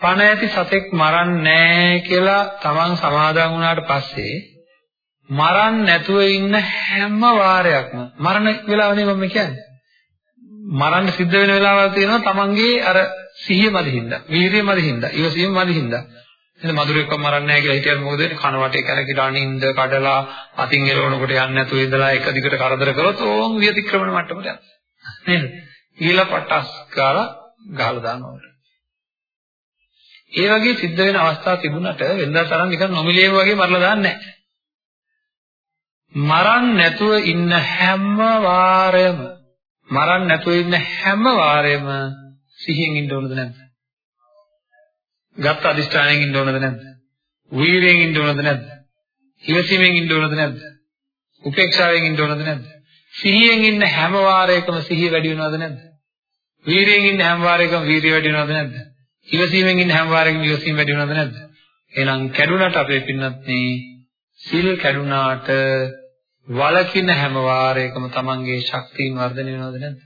Speaker 1: පණ ඇති සතෙක් මරන්නේ කියලා තමන් සමාදන් වුණාට පස්සේ මරන්න නැතුව ඉන්න හැම වාරයක්ම මරණ වෙලාව නේ මම කියන්නේ. මරන්න සිද්ධ වෙන වෙලාවල් තියෙනවා තමන්ගේ අර සිහිය මදිහින්දා, වීරිය මදිහින්දා, ඉවසීම මදිහින්දා. එහෙනම් මధుරෙක්ව මරන්නේ නැහැ කියලා හිතියත් මොකද වෙන්නේ? කන වටේ කැරකිලා නින්ද කඩලා අතින් එලවනකොට යන්නේ නැතුව ඉඳලා එක දිගට කරදර කරොත් ඕම් විතික්‍රමණ මට්ටමට යනවා. නේද? ඊළ පටස් කාලා ගහලා දානවා. ඒ වගේ සිද්ධ වෙන අවස්ථා තිබුණට වෙනදා තරම් නිකන් නොමිලේම වගේ මරලා දාන්නේ නැහැ. මරන්න නැතුව ඉන්න හැම වාරයම මරන්න නැතුව ඉන්න හැම වාරයම සිහියෙන් ඉන්න ඕනද නැද්ද? ගත් අදිෂ්ඨානයෙන් ඉන්න ඕනද නැද්ද? වීර්යයෙන් ඉන්න ඕනද නැද්ද? ඉවසීමෙන් ඉන්න ඕනද නැද්ද? උපේක්ෂාවෙන් ඉන්න ඕනද නැද්ද? සිහියෙන් ඉන්න හැම වාරයකම සිහිය වැඩි වෙනවද නැද්ද? වීරියෙන් ඉන්න හැම වාරයකම වීරිය වැඩි වෙනවද නැද්ද? ඉවසීමෙන් ඉන්න හැම වාරයකම ඉවසීම වැඩි වෙනවද නැද්ද? එහෙනම් කැඩුනට අපේ පින්නත් නේ සිල් කැඩුනාට වලකින හැම වාරයකම තමන්ගේ ශක්තියින් වර්ධනය වෙනවද නැද්ද?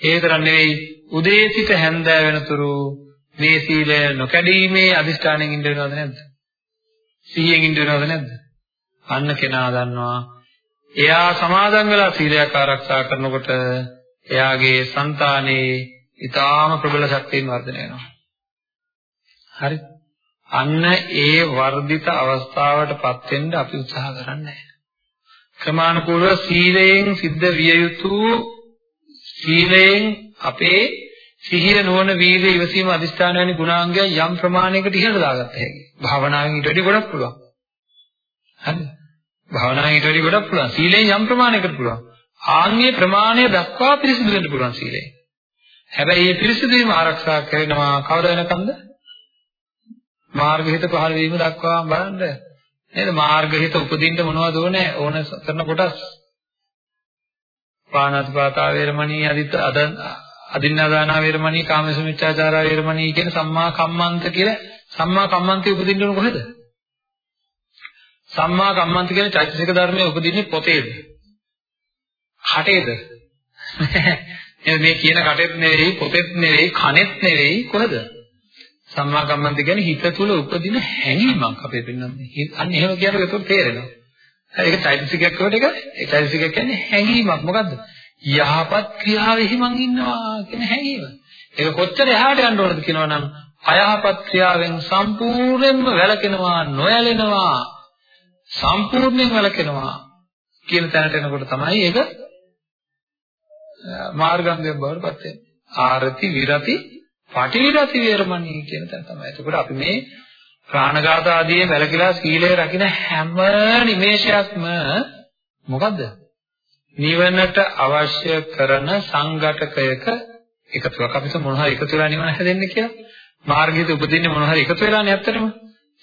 Speaker 1: ඒ තරම් නෙවෙයි උදේ සිට හැන්දෑ වෙනතුරු මේ සීලය නොකැඩීමේ අදිෂ්ඨානයෙන් ඉඳ වෙනවද නැද්ද? සිහියෙන් ඉඳ වෙනවද නැද්ද? අන්න කෙනා දන්නවා එයා සමාදන් වෙලා සීලයක් ආරක්ෂා කරනකොට එයාගේ సంతානේ ඊටාම ප්‍රබල ශක්තියෙන් වර්ධනය වෙනවා. හරි. අන්න ඒ වර්ධිත අවස්ථාවටපත් වෙන්න අපි උත්සාහ කරන්නේ ක්‍රමානුකූලව සීලයෙන් සිද්ධ විය යුතු සීලයෙන් අපේ සිහිය නොවන වීර්ය ඉවසීම අදිස්ථාන වැනි ගුණාංගයන් යම් ප්‍රමාණයකට ඉහළ දාගත්ත හැකි. භාවනාවෙන් ඊට වැඩි ගොඩක් පුළුවන්. හරිද? භාවනාවෙන් ඊට වැඩි ගොඩක් පුළුවන්. සීලයෙන් යම් ප්‍රමාණයකට පුළුවන්. ආන්ගේ ප්‍රමාණය දක්වා පිරිසිදු වෙන්න පුළුවන් සීලයෙන්. හැබැයි මේ පිරිසිදු වීම ආරක්ෂා කරනවා කවද වෙනකන්ද? මාර්ගහිත පහළ වීම දක්වා බලන්න. නේද? මාර්ගහිත උපදින්න මොනවද ඕනේ? ඕන කරන කොටස්. පාණාතිපාතා වේරමණී අදිත අද අදින්නාදාන වේරමණී කාමසුමිච්ඡාචාර වේරමණී කියන සම්මා කම්මන්ත කියලා සම්මා කම්මන්තේ උපදින්න ඕන කොහෙද? සම්මා කම්මන්ත කියන චෛතසික ධර්මයේ උපදින්නේ පොතේද? කටේද? මේ කියන කටෙත් නෙවෙයි පොතෙත් නෙවෙයි කනෙත් නෙවෙයි කොහෙද? සම්මා කම්මන්ත කියන්නේ හිත තුළ උපදින හැඟීමක් අපේ පින්නන්නේ. අන්න එහෙම කියනකොට ඒක තේරෙනවා. ඒක චෛතසිකයක් කොට එක ඒ චෛතසිකයක් කියන්නේ හැඟීමක්. මොකද්ද? යහපත් ක්‍රියාවෙහි මං ඉන්නවා කියන හැඟීම. ඒක කොච්චර එහාට යන්න ඕනද කියනවනම් අයහපත් ක්‍රියාවෙන් සම්පූර්ණයෙන්ම වැළකෙනවා, නොයැලෙනවා, සම්පූර්ණයෙන් වැළකෙනවා කියන තැනට එනකොට තමයි ඒක මාර්ගාංගයක් බවට පත් වෙන්නේ. ආරති විරති පටිවිරති වේරමණී කියන තැන තමයි. එතකොට අපි මේ ප්‍රාණඝාත ආදී වැළකීලා සීලය රකින්න හැම නිමේෂයක්ම මොකද්ද? නිවනට අවශ්‍ය කරන සංඝටකයක එකතුවක් අපිට මොන හරි එකතු වෙලා නිවන හැදෙන්නේ කියලා. මාර්ගයේ උපදින්නේ මොන හරි එකතු වෙලානේ ඇත්තටම.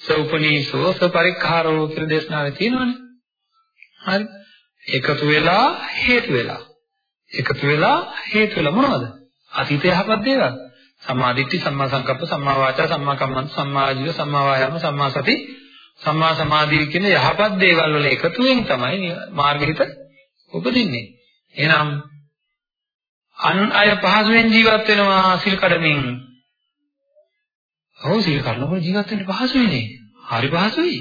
Speaker 1: සෝපනීසෝ සපරික්ඛාරෝ කියලා දේශනාවේ තියෙනවනේ. හරි. එකතු වෙලා හේතු වෙලා. එකතු වෙලා හේතු වෙලා මොනවද? අතීත යහපත් දේවල්. සම්මා දිට්ඨි, සම්මා සංකප්ප, සම්මා වාචා, සම්මා කම්මන්ත, සම්මා ආජීව, සම්මා වායාම, සම්මා සති, සම්මා සමාධි කියන යහපත් දේවල් වල එකතුවෙන් තමයි මාර්ගහිත උපදින්නේ. එහෙනම් අන් අය පහසුවෙන් ජීවත් වෙනවා සිල් කඩමින්. ඔව් සිල් කඩනකොට ජීවත් වෙන්න පහසුයිනේ. හරි පහසුයි.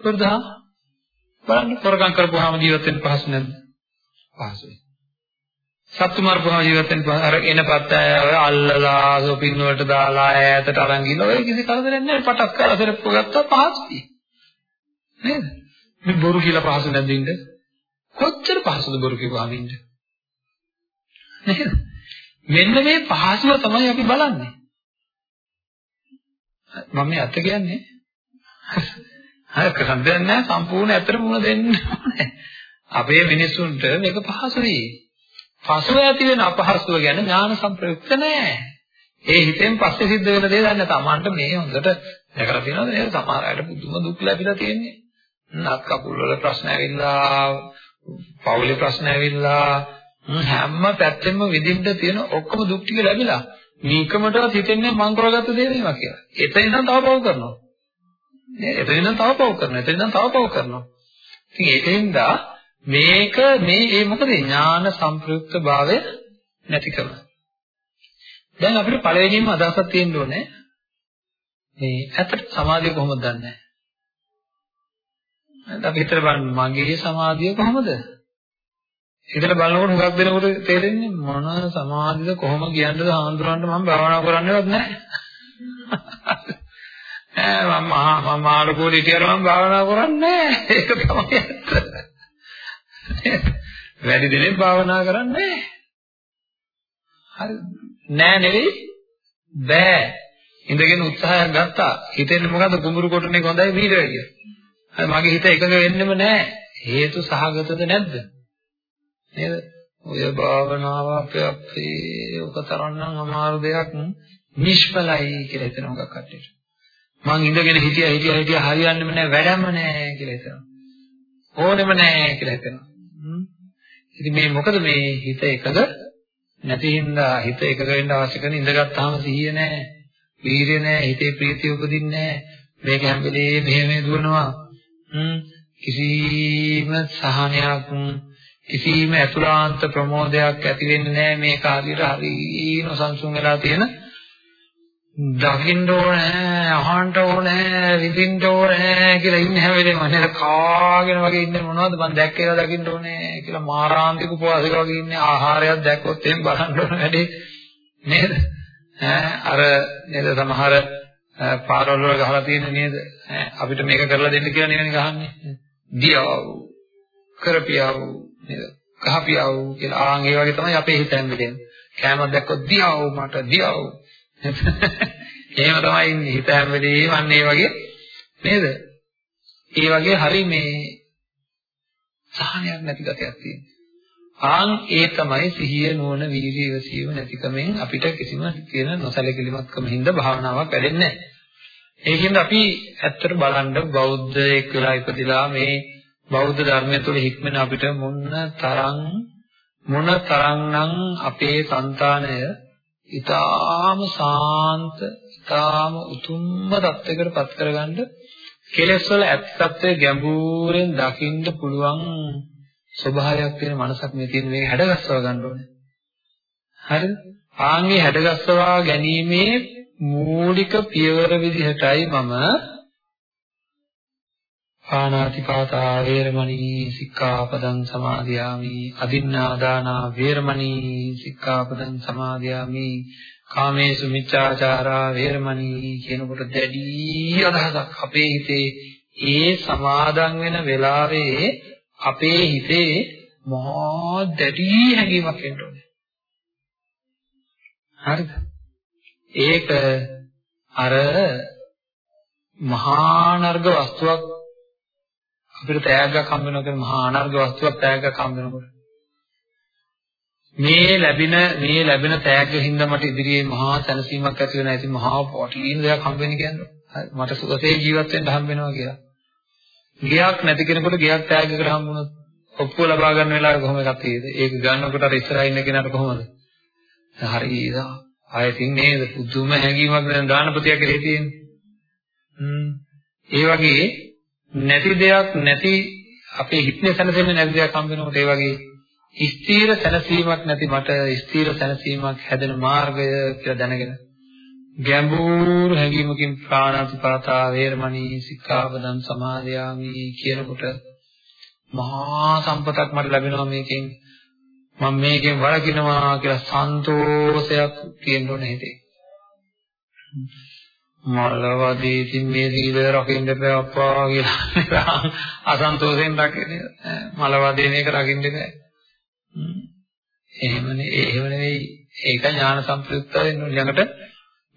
Speaker 1: වර්ධා බලන්න කරගම් කරපුවාම ජීවත් වෙන්න පහසු නැද්ද? පහසුයි. සත්තු මරපුවාම ජීවත් වෙන්න අර එනපත් අය අල්ලලා සොපින් වලට දාලා ඈතට අරන් ගිහලා ඔය කිසි කරදරයක් නැහැ පටක් කරලා සරප්පු ගත්තා පහසුයි. නේද? මේ බොරු කියලා පහසු නැද්ද ඉන්නේ? කොච්චර පහසුද බොරු කිව්වම ඉන්න. නේද? මෙන්න මේ පහසුව තමයි අපි බලන්නේ. මම මේ අත කියන්නේ හරි කරන් දෙන්නේ නැහැ සම්පූර්ණ ඇත්තට මුණ දෙන්න ඕනේ. අපේ මිනිසුන්ට මේක පහසුයි. පසුව ඇති වෙන අපහසුව ගැන ඥාන සම්ප්‍රයුක්ත නැහැ. ඒ හිතෙන් පස්සේ සිද්ධ වෙන දේ දන්නේ තමන්ට මේ හොඳට දැකලා තියෙනවද නේද? සමහර අයට පුදුම දුක් ලැබිලා තියෙන්නේ. නක් කකුල් වල ප්‍රශ්න ඇවිල්ලා පෞලි ප්‍රශ්න ඇවිල්ලා හැම පැත්තෙම විඳින්න තියෙන ඔක්කොම දුක් ටික ලැබිලා මේකමටවත් හිතෙන්නේ මං කරගත්ත දේ නෙවෙයි කියලා. එතනින් නම් තව පව කරනවා. නේ එතනින් නම් තව පව කරනවා. එතනින් නම් තව පව කරනවා. ඉතින් ඒකෙන්ද මේක මේ ඒ මොකද ඥාන සංප්‍රයුක්ත භාවය නැතිකම. දැන් අපිට පළවෙනිම අදහසක් තියෙන්න ඕනේ මේ ඇත්තට සමාධිය කොහොමද දන්නේ? අපි හිතලා බලන්න මගේ සමාධිය කොහොමද? හිතලා බලනකොට හුඟක් දෙනකොට තේරෙන්නේ මොන සමාධියද කොහොම කියන්නද හාමුදුරන්ට මම භාවනා කරන්නේවත් නැහැ. ඈ මම මම ආලකෝලේ හිටියර මම භාවනා කරන්නේ නැහැ. ඒක තමයි ඇත්ත. වැඩි දෙනෙක් භාවනා කරන්නේ හරි නෑ නෙවෙයි බෑ ඉඳගෙන උත්සාහයක් ගත්තා හිතෙන්නේ මොකද්ද කුඹුරු කොටන එක හොඳයි මීට වැඩිය මගේ හිත එකඟ වෙන්නෙම නැහැ. හේතු සහගතද නැද්ද? නේද? ඔය භාවනාව අපේ අපේ ඔක තරන්නම් අමාරු දෙයක් නිෂ්ඵලයි කියලා හිතන උගක් කට්ටියට. මං ඉඳගෙන හිටියා හිටියා හිටියා හරියන්නේම නැහැ වැඩම නැහැ කියලා හිතනවා. ඕනෙම නැහැ කියලා හිතනවා. ඉතින් මේ මොකද මේ හිත එකද නැති හින්දා හිත එකක වෙන්න අවශ්‍ය කරන ඉඳගත්තාම සිහිය නැහැ. වීරිය නැහැ, හිතේ ප්‍රීතිය උපදින්නේ නැහැ. මේක හැම වෙලේම මෙහෙම දුවනවා. කිසිම සහනයක් කිසිම අතුලාන්ත ප්‍රමෝදයක් ඇති වෙන්නේ නැහැ මේ කාර්යයට හරියන සංසුන් වෙලා තියෙන. දකින්න ඕනේ අහන්න ඕනේ විඳින්න ඕනේ කියලා ඉන්න හැම වෙලේම. නේද කාගෙන වගේ ඉන්නේ මොනවද? මම දැක්ක ඒවා දකින්න ඕනේ කියලා මාරාන්තික උපවාසයක වගේ ඉන්නේ ආහාරයක් දැක්කොත් එහෙම බලන්න ඕන වැඩේ. නේද? ඈ අර නේද සමහර පාරවල් වල ගහලා තියෙන නේද? අපිට මේක කරලා දෙන්න කියලා නෙවෙයි ගහන්නේ. දියව කරපියව නේද? කහපියව කියලා. ආන් ඒ වගේ තමයි අපේ හිත හැමදේම. කෑමක් දැක්කොත් දියව මට දියව. එහෙම තමයි ඉන්නේ. හිත හැම වෙලේම අන්න ඒ වගේ නේද? ඒ වගේ හරි මේ සහනයක් නැති ගතියක් තියෙනවා. ආන් ඒ තමයි සිහිය නෝන වීර්ය ඉවසීම නැතිකමෙන් අපිට කිසිම කියන නොසැලකිලිමත්කම හින්දා භාවනාවක් වැඩෙන්නේ නැහැ. ඒකෙන්ද අපි ඇත්තට බලන්න බෞද්ධයෙක් වෙලා ඉපදිලා මේ බෞද්ධ ධර්මය තුළ හික්මන අපිට මොන තරම් මොන තරම්නම් අපේ సంతානය ඊටාම සාන්ත ඊටාම උතුම්ම தත්වයකට පත් කරගන්න කෙලෙස් වල ඇත්තත්වයේ ගැඹුරෙන් දකින්න පුළුවන් ස්වභාවයක් තියෙන මනසක් මේ තියෙන මේක හැඩගස්වා ගන්න ඕනේ. හරිද? ආන්ගේ හැඩගස්වා ගැනීමේ මූලික පියවර විදිහටයි මම පාණාතිපාතා වේරමණී සික්ඛාපදං සමාදියාමි අදින්නාදානා වේරමණී සික්ඛාපදං සමාදියාමි කාමේසු මිච්ඡාචාරා වේරමණී කියනකොට දැඩි අදහසක් අපේ හිතේ ඒ සමාදන් වෙන වෙලාවේ අපේ හිතේ මහා දැඩි හැඟීමක් එන්න ඕනේ හරිද ඒක අර මහා නර්ග වස්තුවක් අපිට තෑග්ගක් හම්බ වෙනවා කියන මහා අනර්ග වස්තුවක් තෑග්ගක් හම්බ වෙනකොට මේ ලැබෙන මේ ලැබෙන තෑග්ගින් හින්දා මට ඉදිරියේ මහා සැනසීමක් ඇති වෙනවා. ඉතින් මහා පොටින් දෙයක් හම්බ වෙන්නේ කියන්නේ. මට සුවසේ ජීවත් වෙන්න හම්බ වෙනවා කියලා. ගියක් නැති කෙනෙකුට ගියක් තෑග්ගකට හම්බ වුණොත් ඔප්පුව ලබා ගන්න වෙලාවට කොහොම එකක් තියෙද? ඒක ගන්නකොට අර ඉස්සරහා ඉන්න කෙනාට කොහොමද? හරිද? ආයෙත් නේද? පුදුම හැඟීමක් දැන් දානපතියක් කියලා තියෙන්නේ. හ්ම්. ඒ වගේ නැති දෙයක් නැති අපේ හිතේ සැනසෙන්නේ නැති දෙයක් හම්බ වෙනකොට ඒ වගේ ස්ථීර සැනසීමක් නැති මට ස්ථීර සැනසීමක් හැදෙන මාර්ගය කියලා දැනගෙන ගැඹුරු හැඟීමකින් ප්‍රාණාතිපාතා වේරමණී සික්ඛාපදං සමාදයාමි කියනකොට මහා සම්පතක් මට ලැබෙනවා මේකෙන්. මම මේකෙන් වළකිනවා කියලා සන්තෝෂයක් තියෙන්න ඕනේ හිතේ. මලවදී ඉතින් මේ සීලය රකින්න බෑ අප්පා කියලා. අසන්තෝෂෙන් රකින්නේ මලවදී මේක රකින්න බෑ. එහෙමනේ එහෙම නෙවෙයි. ඒක ඥාන සම්ප්‍රයුක්ත වෙන්න ළඟට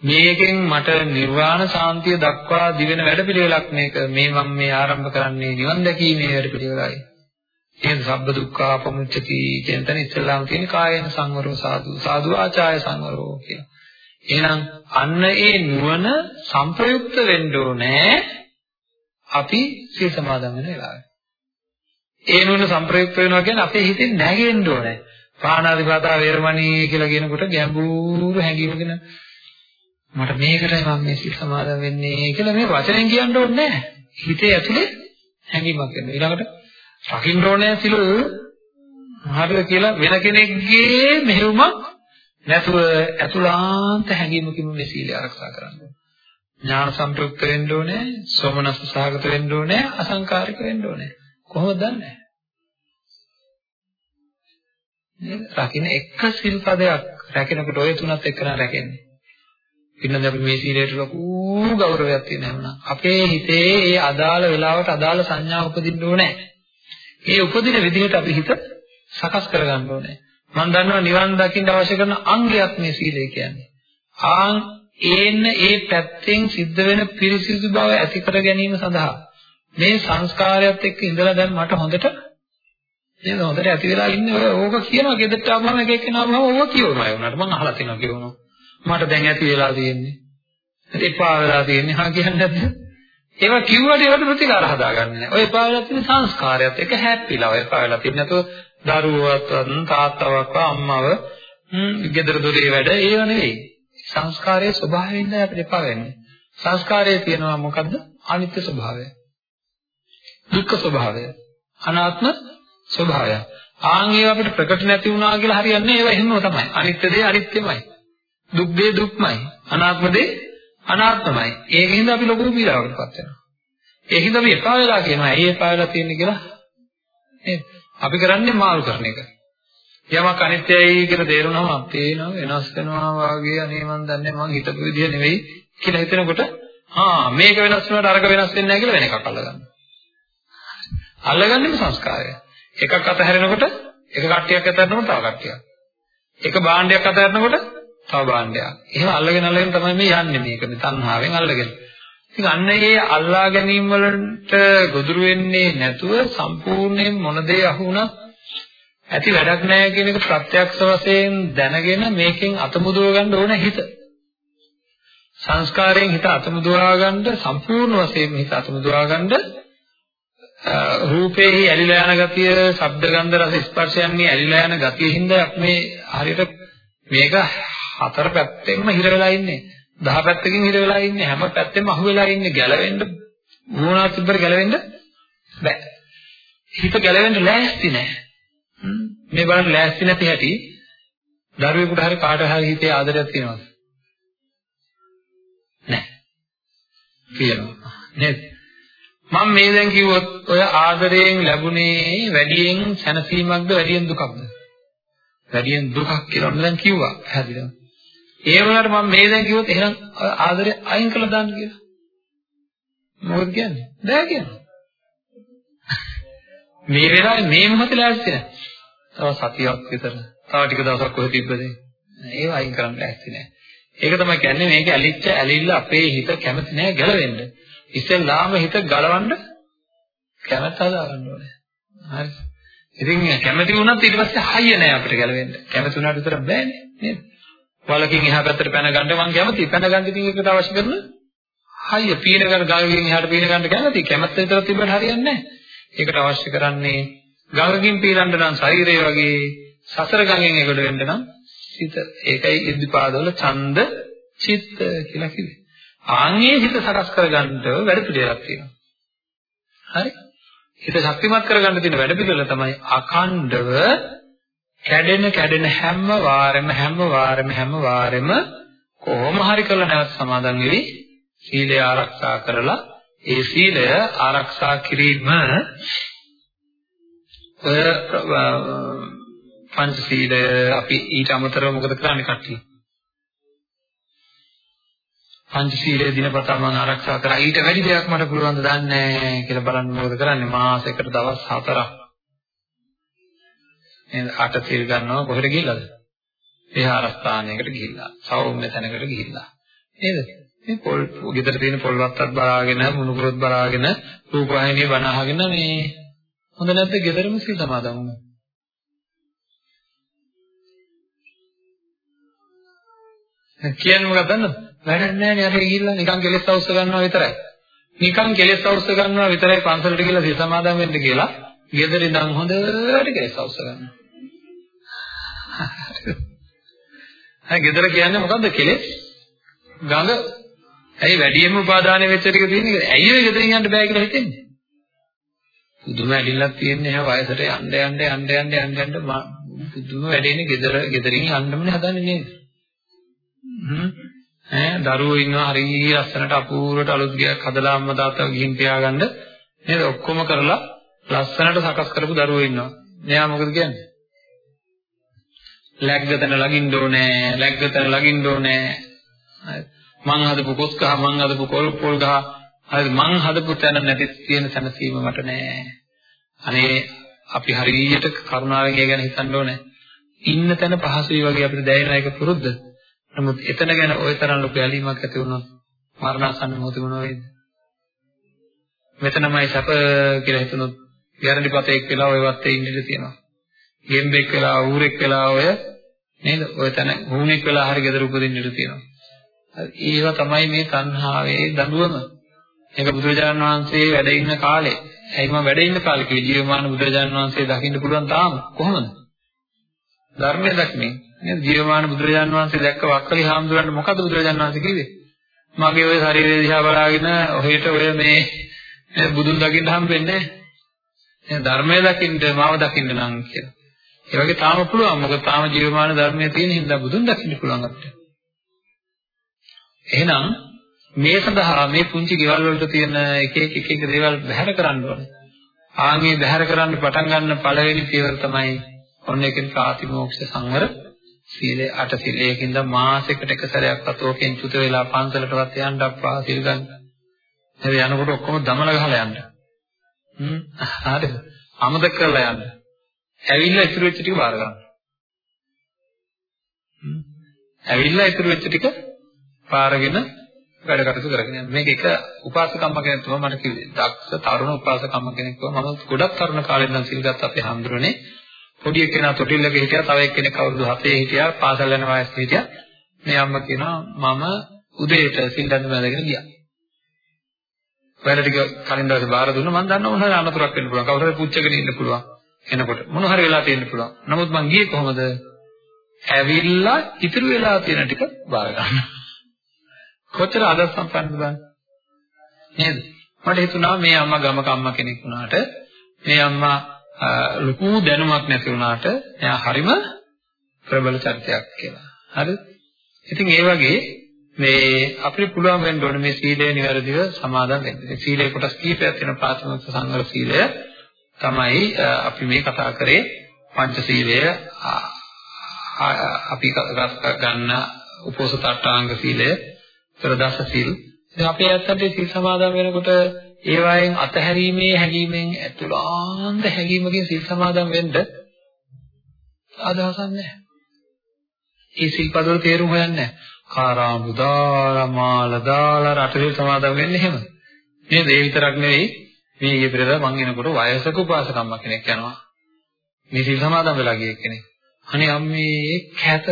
Speaker 1: මේකෙන් මට නිර්වාණ සාන්තිය දක්වා දිවෙන වැඩපිළිවෙලක් මේක මේ මම මේ ආරම්භ කරන්නේ නිවන් දැකීමේ වැඩපිළිවෙලයි එහෙනම් සබ්බ දුක්ඛ අපමුච්චති කියන තැන ඉස්සෙල්ලාම තියෙන කායන සංවරෝ සාදු සාදු ආචාය සංවරෝ කියලා එහෙනම් අන්න ඒ නුවණ සංප්‍රයුක්ත වෙන්න ඕනේ අපි සිය සමාදන් වෙන වෙලාවේ. ඒ නුවණ සංප්‍රයුක්ත වෙනවා කියන්නේ අපේ හිතෙන් නැගෙන්න ඕනේ. පාණාතිපාතා වේරමණී කියලා කියනකොට ගැඹුරු හැඟීමකින් මට මේකටයි මම මේ සිල් සමාදන් වෙන්නේ කියලා මේ වචනෙන් කියන්න ඕනේ නැහැ. හිතේ ඇතුලේ හැඟීමක් එනවා. ඊළඟට රකින්න ඕනේ සිල් හරිද කියලා වෙන කෙනෙක්ගේ මෙහෙයුමක් නැතුව අතුලාන්ත හැඟීමකින් මේ සීලය ආරක්ෂා කරන්න ඕනේ. ඥාන සම්ප්‍රයුක්ත වෙන්න ඕනේ, සෝමනස්ස සහගත වෙන්න ඕනේ, අසංකාරික වෙන්න ඕනේ. කොහොමද දන්නේ? නේද? රකින්න එක සිල්පදයක් රැකෙනකොට ඔය තුනත් එක්කන රැකෙන්නේ. ඉන්නද අපි මේ සීලයට ලොකු ගෞරවයක් තියෙන හැමනම් අපේ හිතේ ඒ අදාළ වෙලාවට අදාළ සංඥා උපදින්න ඕනේ. ඒ උපදින විදිහට අපි හිත සකස් කරගන්න ඕනේ. මම දන්නවා නිවන් දකින්න අවශ්‍ය කරන අංගයක් මේ සීලය කියන්නේ. ආන් ඒන්න ඒ පැත්තෙන් සිද්ධ වෙන පිරිසිදු බව ඇති කර ගැනීම සඳහා මේ සංස්කාරයත් එක්ක ඉඳලා දැන් මට හොඳට නේද හොඳට ඇති වෙලා ඉන්නේ ඔය ඕක කියනවා ගෙදරට ආවම එක එක්කෙනාම ඕක කියවනවා ඒ උනාට මම අහලා තියෙනවා කියවනවා මට දැන් ඇති වෙලා තියෙන්නේ. එපා වෙලා තියෙන්නේ? හා කියන්නේ නැද්ද? ඒවා කිව්වට ඒවට ප්‍රතිකාර හදාගන්නේ නැහැ. ඔය එපා වෙලා තියෙන සංස්කාරයත් එක්ක හැප්පිලා ඔය එපා වෙලා තියෙන්නේ නැතුව දරුවවත් තාත්තවක් අම්මව ගෙදර දොරේ වැඩ ඒව නෙවෙයි. සංස්කාරයේ ස්වභාවයෙන්ද අපිට එපා වෙන්නේ. සංස්කාරයේ තියෙනවා මොකද්ද? අනිත්‍ය ස්වභාවය. දුක්ඛ ස්වභාවය. අනාත්ම ස්වභාවය. ආන් ඒව අපිට ප්‍රකට නැති වුණා කියලා හරියන්නේ ඒව එහෙමම තමයි. අනිත්‍ය දේ අනිත්‍යමයි. දුක් දේ දුක්මයි. අනාත්ම දේ අනාත්මයි. ඒකින්ද අපි ලොකු පීඩාවකටපත් වෙනවා. ඒකින්ද අපි එපා වෙලා කියනවා. ඇයි එපා වෙලා තියෙන්නේ කියලා නේද? අපි කරන්නේ මාරු කරන එක. යමක් අනිත්‍යයි කියලා තේරුනම පේනවා වෙනස් වෙනවා වාගේ අනේ මන් දන්නේ මං හිතපු විදිහ නෙවෙයි කියලා හිතනකොට ආ මේක වෙනස් වුණාට අරක වෙනස් වෙන්නේ නැහැ කියලා වෙන එකක් අල්ලගන්නවා. අල්ලගන්නේම සංස්කාරය. එකක් අතහැරෙනකොට එක කට්ටියක් අතහැරෙනකොට තව කට්ටියක්. එක භාණ්ඩයක් අතහැරෙනකොට තව භාණ්ඩයක්. එහෙම අල්ලගෙන අල්ලගෙන තමයි මේ යන්නේ මේක මේ තණ්හාවෙන් අල්ලගෙන. ඉතින් අන්න ඒ අල්ලා ගැනීම වලට ගොදුරු වෙන්නේ නැතුව සම්පූර්ණයෙන් මොන දේ අහුණත් ඇති වැඩක් නැහැ කියන එක ප්‍රත්‍යක්ෂ වශයෙන් දැනගෙන මේකෙන් අතමුදව ගන්න ඕන හිත. සංස්කාරයෙන් හිත අතමුදවා ගන්න සම්පූර්ණ වශයෙන් හිත අතමුදවා ගන්න රූපේහි ඇලිලා යන ගතිය, ශබ්ද ගන්ධ රස ස්පර්ශයන්හි ඇලිලා යන ගතිය හින්දා මේ හරියට මේක හතර පැත්තෙන්ම හිර වෙලා ඉන්නේ. දහ පැත්තකින් හිර වෙලා ඉන්නේ. හැම පැත්තෙම අහු වෙලා ඉන්නේ. ගැලවෙන්න වුණා තිබ්බට ගැලවෙන්න බෑ. හිත ගැලවෙන්න ලෑස්ති නෑ. මේ බලන්න ලෑස්ති නැති හැටි දරුවෙකුට හරි කාට හරි හිතේ ආදරයක් තියෙනවද? නෑ. කියනවා. නේද? මම මේ දැන් කිව්වොත් ඔය ආදරයෙන් ලැබුණේ වැඩියෙන් සැනසීමක්ද වැඩියෙන් දුකක්ද? වැඩියෙන් දුකක් කියලා මම දැන් කිව්වා. පැහැදිලිද? ඒ වුණාට මම මේ දැන් කිව්වොත් එහෙනම් ආදරය අයින් කළා දාන්න කියලා. මොකද කියන්නේ? බෑ කියනවා. මේ වෙලාවේ මේ මොහොතේ ලෑස්ති නැහැ. තව සතියක් විතර. තව ටික දවසක් කොහෙද තිබ්බද? ඒව අයින් කරන්න ලෑස්ති නැහැ. ඒක තමයි කියන්නේ මේක ඇලිච්ච ඇලිල්ල අපේ හිත කැමති නැහැ ගැලවෙන්න. ඉස්සෙල්ලාම හිත ගලවන්න කැමැත්ත හදාගන්න ඕනේ. හරි. ඉතින් කැමැති වුණත් ඊට පස්සේ හයිය නෑ අපිට ගැලවෙන්න. කැමැති වුණාට විතර බෑනේ නේද? වලකින් එහා පැත්තට පැන ගන්න මම කැමතියි. පැන ගන්න ඉතින් ඒකට අවශ්‍ය කරන හයිය පීන ගන්න ගඟකින් එහාට පීන ගන්න කැමතියි. කැමැත්ත විතර තිබ්බට හරියන්නේ නෑ. ඒකට අවශ්‍ය කරන්නේ ගඟකින් පීනන්න නම් ශරීරය වගේ සසර ගඟෙන් එගොඩ වෙන්න නම් සිත. ඒකයි ඉද්ධිපාදවල ඡන්ද චිත්ත කියලා කිව්වේ. ආන්ගේ හිත සකස් කරගන්නට වැඩ පිළිවෙලක් තියෙනවා. හරි? හිත ශක්තිමත් කරගන්න තියෙන වැඩ පිළිවෙල තමයි අඛණ්ඩව කැඩෙන කැඩෙන හැම වාරෙම හැම වාරෙම හැම වාරෙම කොහොම හරි කරලා නැවත සමාදන් වෙවි සීලය ආරක්ෂා කරලා ඒ සීලය ආරක්ෂා කිරීම ඔය පංච සීලය අපි ඊට අමතරව මොකද කරන්නේ කට්ටිය පංචශීලයේ දිනපතා මම ආරක්ෂා කරා. ඊට වැඩි දෙයක් මට පුළුවන් ද දන්නේ නැහැ කියලා බලන්න මොකද කරන්නේ? මාසයකට දවස් හතරක්. නේද? අට සීල් ගන්නවා කොහෙද ගිහිල්ලාද? විහාරස්ථානයකට ගිහිල්ලා. සෞම්‍ය තැනකට ගිහිල්ලා. නේද? මේ පොල් ගෙදර තියෙන පොල් වත්තත් බලාගෙන මුණුපුරත් බලාගෙන රූපවාහිනිය බණ අහගෙන මේ හොඳ නැද්ද ගෙදරම සීල් සමාදන් වුණා. කියන්නේ මොකක්ද දන්නවද? වැඩක් නැහැ නේ අර ගිහිල්ලා නිකන් කෙලෙස් අවශ්‍ය ගන්නවා විතරයි. නිකන් කෙලෙස් අවශ්‍ය ගන්නවා විතරයි පන්සලට ගිහලා සිත සමාදන් වෙන්න කියලා. ගෙදර ඉඳන් හොඳට කෙලෙස් අවශ්‍ය ගන්නවා. හරි ගෙදර කියන්නේ මොකද්ද කෙලෙස්? ගඟ. ඇයි වැඩියෙන්ම උපාදානය වෙච්ච ටික තියෙන්නේ? ඇයි ඔය ගෙදරින් යන්න බෑ කියලා හිතෙන්නේ? පුදුම ඇලිල්ලක් තියෙන්නේ හැ වයසට යන්න යන්න යන්න යන්න යන්න යන්න පුදුම වැඩේනේ ගෙදර ගෙදරින් යන්නමනේ හදන්නේ නේද? හ්ම් ඈ දරුවෝ ඉන්නවා හරිය ලස්සනට අපූර්වට අලුත් ගයක් හදලා අම්මා තාත්තා ගිහින් තියාගන්න නේද ඔක්කොම කරලා ලස්සනට සකස් කරපු දරුවෝ ඉන්නවා මෙයා මොකද කියන්නේ läග්ගතන ලගින්න ඕනේ läග්ගතන ලගින්න ඕනේ. මං හදපු කොස් ගහ මං හදපු කොල් පොල් ගහ හරි මං හදපු තැන නැති තියෙන තැනසීම මට නෑ. අනේ අපි හරියට කරුණාවෙන් ඒ ගැන හිතන්න ඕනේ. ඉන්න තැන පහසුයි වගේ අපිට දැනෙන එක පුරුද්ද? නමුත් එතන ගැන ওই තරම් ලොකු ඇලීමක් ඇති වුණොත් මරණාසන්න මොහොතේ මොනව වෙයිද? මෙතනමයි සැප කියලා හිතනොත් ගැරන්ඩිපතෙක් වෙලා ඔය වත්තේ ඉඳිට තියෙනවා. ගෙම්බෙක් වෙලා ඌරෙක් වෙලා ඔය නේද? ඔය තැන හුණෙක් වෙලා හරි ගෙදර උපදින්න ඉඩ තියෙනවා. ඒවා තමයි මේ තණ්හාවේ දඬුවම. ඒක බුදුරජාණන් වහන්සේ වැඩ ඉන්න කාලේ. ඒක මම වැඩ ඉන්න කාලේ කිව්ව ජීවමාන බුදුරජාණන් වහන්සේ දකින්න පුළුවන් තාම කොහොමද? ධර්මයේ දක්මින් නේද? ජීවමාන බුදුරජාණන් වහන්සේ දැක්ක වක්කලි හාමුදුරන්ට මොකද බුදුරජාණන් වහන්සේ කිව්වේ? මගේ ওই ශරීරය දිහා බලාගෙන ඔහෙට ඔය මේ බුදුන් දකින්න හම්බෙන්නේ නැහැ. ධර්මයේ දකින්න මාව දකින්න නම් කියලා. ඒ වගේ තාම පුළුවන්. මොකද තාම ජීවමාන ධර්මයේ තියෙන හින්දා බුදුන් දකින්න පුළුවන් අපිට. එහෙනම් මේ සඳහා මේ පුංචි ගෙවල් වලට තියෙන එක එක එක එක දේවල් බැහැර කරන්න ඕනේ. ආන්ගේ බැහැර කරන්න පටන් ගන්න පළවෙනි පියවර තමයි ඔන්න ඒකෙන් ප්‍රාතිමෝක්ෂ සංවර සීලය අට සීලයකින්ද මාසෙකට එක සැරයක්වත් ඕකෙන් චුත වෙලා පන්සලටවත් යන්න අප්පා සීල් ගන්න. හරි යනකොට ඔක්කොම දමල ගහලා යන්න. හ්ම් හරිද? අමතක කරලා යන්න. ඇවිල්ලා ඉතුරු වෙච්ච ටික බාර ගන්න. හ්ම් ඇවිල්ලා ඉතුරු වෙච්ච ටික පාරගෙන වැඩ කටයුතු කරගෙන යනවා. මේක එක උපාසකම්ම කෙනෙක් තමයි මට කිව්වේ. දක්ෂ තරුණ උපාසකම්ම කෙනෙක් වුණා. මම ගොඩක් තරුණ කාලේ ඉඳන් සිල් ගත්ත අපේ හම්දුරනේ. පොඩි එක්කෙනා තොටිල්ලක හිටියා, තව එක්කෙනෙක් අවුරුදු 7 හිටියා, පාසල් යන වයසේ හිටියා. මේ අම්මා කියනවා මම උදේට සිල් දන්න බැලගෙන ගියා. වැඩ ටික කලින් දවසේ බාර දුන්නා. මම දන්නවා මොන හරි අනතුරක් වෙන්න පුළුවන්. කවුරු හරි පුච්චගෙන ඉන්න පුළුවන්. එනකොට මොන හරි වෙලා තියෙන්න පුළුවන්. නමුත් මං ගියේ කොහොමද? ඇවිල්ලා ඉතුරු වෙලා තියෙන ටික බාර ගන්නවා. කොච්චර අදස් සම්පන්නද නේද? මට හිතුණා මේ අම්මා ගමක අම්මා කෙනෙක් වුණාට මේ අම්මා ලොකු දැනුමක් නැති වුණාට එයා හරිම ප්‍රබල චරිතයක් කියලා. හරිද? ඉතින් ඒ වගේ මේ අපිට පුළුවන් වෙන්න ඕනේ මේ සීලය નિවරදිව සමාදන් වෙන්න. සීලේ කොටස් කීපයක් තියෙන ප්‍රාථමික සංවර සීලය තමයි අපි මේ කතා කරේ පංච සීලය අපි ගන්න උපෝසත අටාංග සීලය ප්‍රදර්ශ සීල්. ඉතින් අපේ ඇත්තට සීල් සමාදන් වෙනකොට ඒ වයින් අතහැරීමේ හැඟීමෙන් ඇතුළාන්ත හැඟීමකින් සීල් සමාදන් වෙන්න අදහසක් නැහැ. ඒ සිල්පදවල තේරුම් හොයන්නේ නැහැ. කාරාඹු දාලා මාල දාලා රටේ සමාදන් වෙන්නේ එහෙම. නේද? ඒ විතරක් නෙවෙයි මේ ඊයේ පෙරේද මං එනකොට වයසක උපාසකම්ම කෙනෙක් යනවා. මේ සීල් සමාදන් වෙලා ගිය කෙනෙක්. අනේ අම්මේ කැත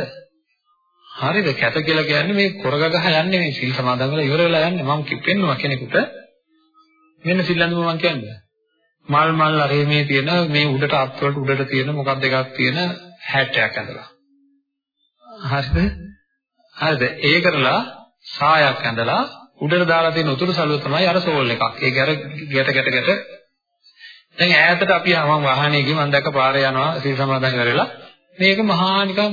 Speaker 1: හරිද? කැත කියලා කියන්නේ මේ කොරගගහ යන්නේ මේ සීල් සමාදන් වෙලා ඉවර වෙලා යන්නේ. මම කිප්පෙන්නවා කෙනෙකුට. මෙන්න සිල් අඳුම මම කියන්නේ. මල් මල් අරේ මේ තියෙන මේ උඩට අත් වලට උඩට තියෙන මොකක්ද එකක් තියෙන හැටයක් ඇඳලා. හරිද? හරිද? ඒ කරලා සායක් ඇඳලා උඩට දාලා තියෙන උතුරු සළුව තමයි අර සෝල් එකක්. ඒක අර ගැට ගැට ගැට දැන් ඈතට අපි මම වාහනේ ගිහින් මම දැක්ක පාරේ යනවා සීල් සමාදන් කරලා මේක මහා නිකන්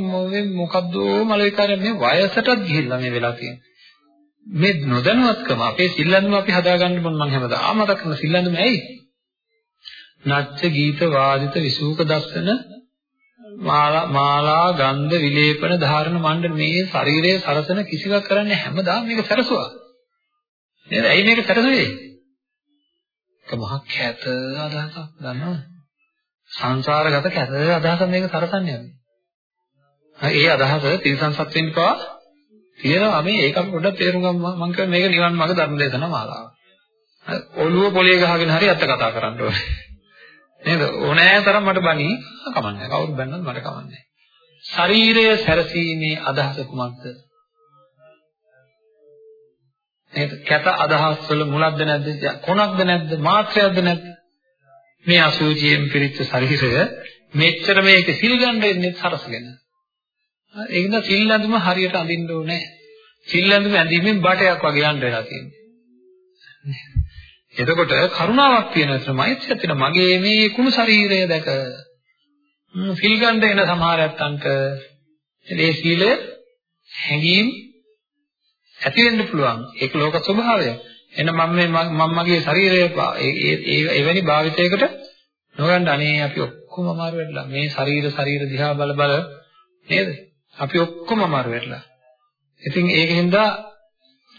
Speaker 1: මොකද්ද මල විකාරයක් මේ වයසටත් ගිහිල්ලා මේ වෙලා තියෙන්නේ. මේ නොදැනුවත්කම අපේ සිල්ලඳුම අපි හදාගන්න ඕන මම හැමදාම මතක් කරන සිල්ලඳුම ඇයි? නච්ච ගීත වාදිත විසූක දස්සන මාලා මාලා ගන්ධ විලේපන ධාරණ මණ්ඩල මේ ශරීරයේ සරසන කිසිවක් කරන්නේ හැමදාම මේක සරසුවා. නේද? ඇයි මේක සරසුවේ? ඒක මහා කැත අදහසක් දන්නවද? සංසාරගත කැත අදහසක් මේක සරසන්නේ අපි. ඒ අදහස තිරසන් සත්‍යෙන් පවා තියෙනවා මේ ඒක අපි පොඩ්ඩක් තේරුම් ගමු මම කියන්නේ මේක නිවන් මාර්ග ධර්ම දේශනා මාලාව. ඔළුව පොලේ ගහගෙන හරි අත්ත කතා කරන්න ඕනේ. නේද? ඕනෑ තරම් මට බණී කමන්නේ. කවුරු බැන්නත් මට කමන්නේ. ශරීරය සැරසීමේ අදහස කුමක්ද? නේද? කැත අදහස් වල මුලක්ද නැද්ද? කොනක්ද නැද්ද? මාත්‍රයක්ද නැද්ද? මේ අසුචියෙන් පිරිච්ච ශරීරය මෙච්චර මේක සිල් ගන්න ඉන්නේ සරසගෙන. ඒක නිසා සිල් ඇඳුම හරියට අඳින්න ඕනේ. සිල් ඇඳුම ඇඳීමෙන් බටයක් වගේ යන්න වෙලා තියෙනවා. එතකොට කරුණාවක් තියෙන විතර මෛත්‍රියක් තියෙන මගේ මේ කුණු ශරීරය දැක සිල් ගන්න එන සමහරයන්ට මේ සීලය හැඟීම් ඇති වෙන්න පුළුවන්. ඒක ලෝක ස්වභාවය. එන මම මේ මම මගේ ශරීරය ඒ එවැනි භාවිතයකට නොගන්න අනේ අපි ඔක්කොම අමාරු වෙලා මේ ශරීර ශරීර දිහා බල බල නේද? අපි ඔක්කොම අමාරු වෙලා. ඉතින් ඒකෙන්ද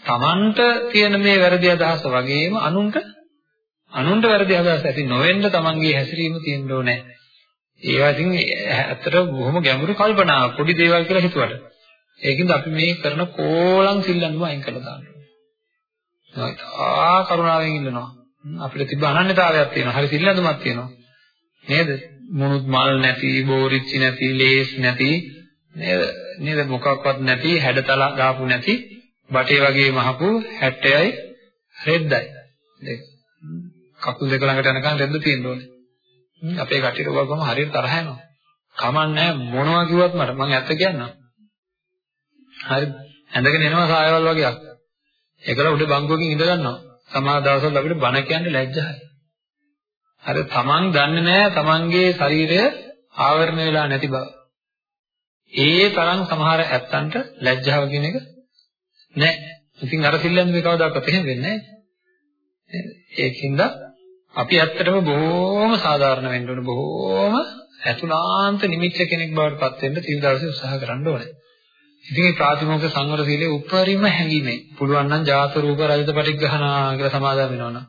Speaker 1: තමන්ට තියෙන මේ වැරදි අදහස වගේම අනුන්ට අනුන්ට වැරදි අදහස් ඇති නොවෙන්න තමන්ගේ හැසිරීම තියෙන්න ඕනේ. ඒවා ඉතින් ඇත්තට බොහොම ගැඹුරු කල්පනා පොඩි දේවල් කියලා හිතුවට. ඒකින්ද අපි මේ කරන කෝලං සිල්ලන්ව අයින් කරලා දාන්න ඕනේ. ආ කරුණාවෙන් ඉන්නවා. අපිට තිබ්බ අනන්‍යතාවයක් තියෙනවා. හරි සිල්ලඳුමක් තියෙනවා. නේද? මොනුත් මල් නැති, බෝරිච්චි නැති, ලේස් නැති නේද? නේද මොකක්වත් නැති, හැඩතල දාපු නැති, බටේ වගේ මහපු 60යි රෙද්දයි. දෙක. කකුල් දෙක ළඟට යනකම් රෙද්ද තියෙන්න ඕනේ. අපේ කටියට ඔබගම හරියට තරහ යනවා. කමන්නේ මොනවා කිව්වත් මට මම ඇත්ත කියන්නම්. හරිද? ඇඳගෙන එනවා සායවල් වගේක්. ඒකල උඩ බංකුවකින් ඉඳ ගන්නවා. සමහර දවස්වල අපිට බණ කියන්නේ ලැජ්ජයි. හරි තමන් දන්නේ නැහැ තමන්ගේ ශරීරය ආවරණය වෙලා නැති බව. ඒ තරම් සමහර ඇත්තන්ට ලැජ්ජාව කියන එක නැහැ. ඉතින් අර සිල්ලන් මේ කවදාකවත් එහෙම වෙන්නේ නැහැ. ඒකින්ද අපි ඇත්තටම බොහොම සාධාරණ වෙන්න ඕන බොහොම අතුලාන්ත නිමිච්ච කෙනෙක් බවට පත් වෙන්න තීව දවසේ උත්සාහ කරන්න ඕනේ. ඉතින් මේ ප්‍රාතිමෝක්ෂ සංවර සීලේ උපරිම හැඟීමේ පුළුවන් නම් ජාත රූප රජත පටිග්‍රහණා කියලා සමාදන් වෙනවනම්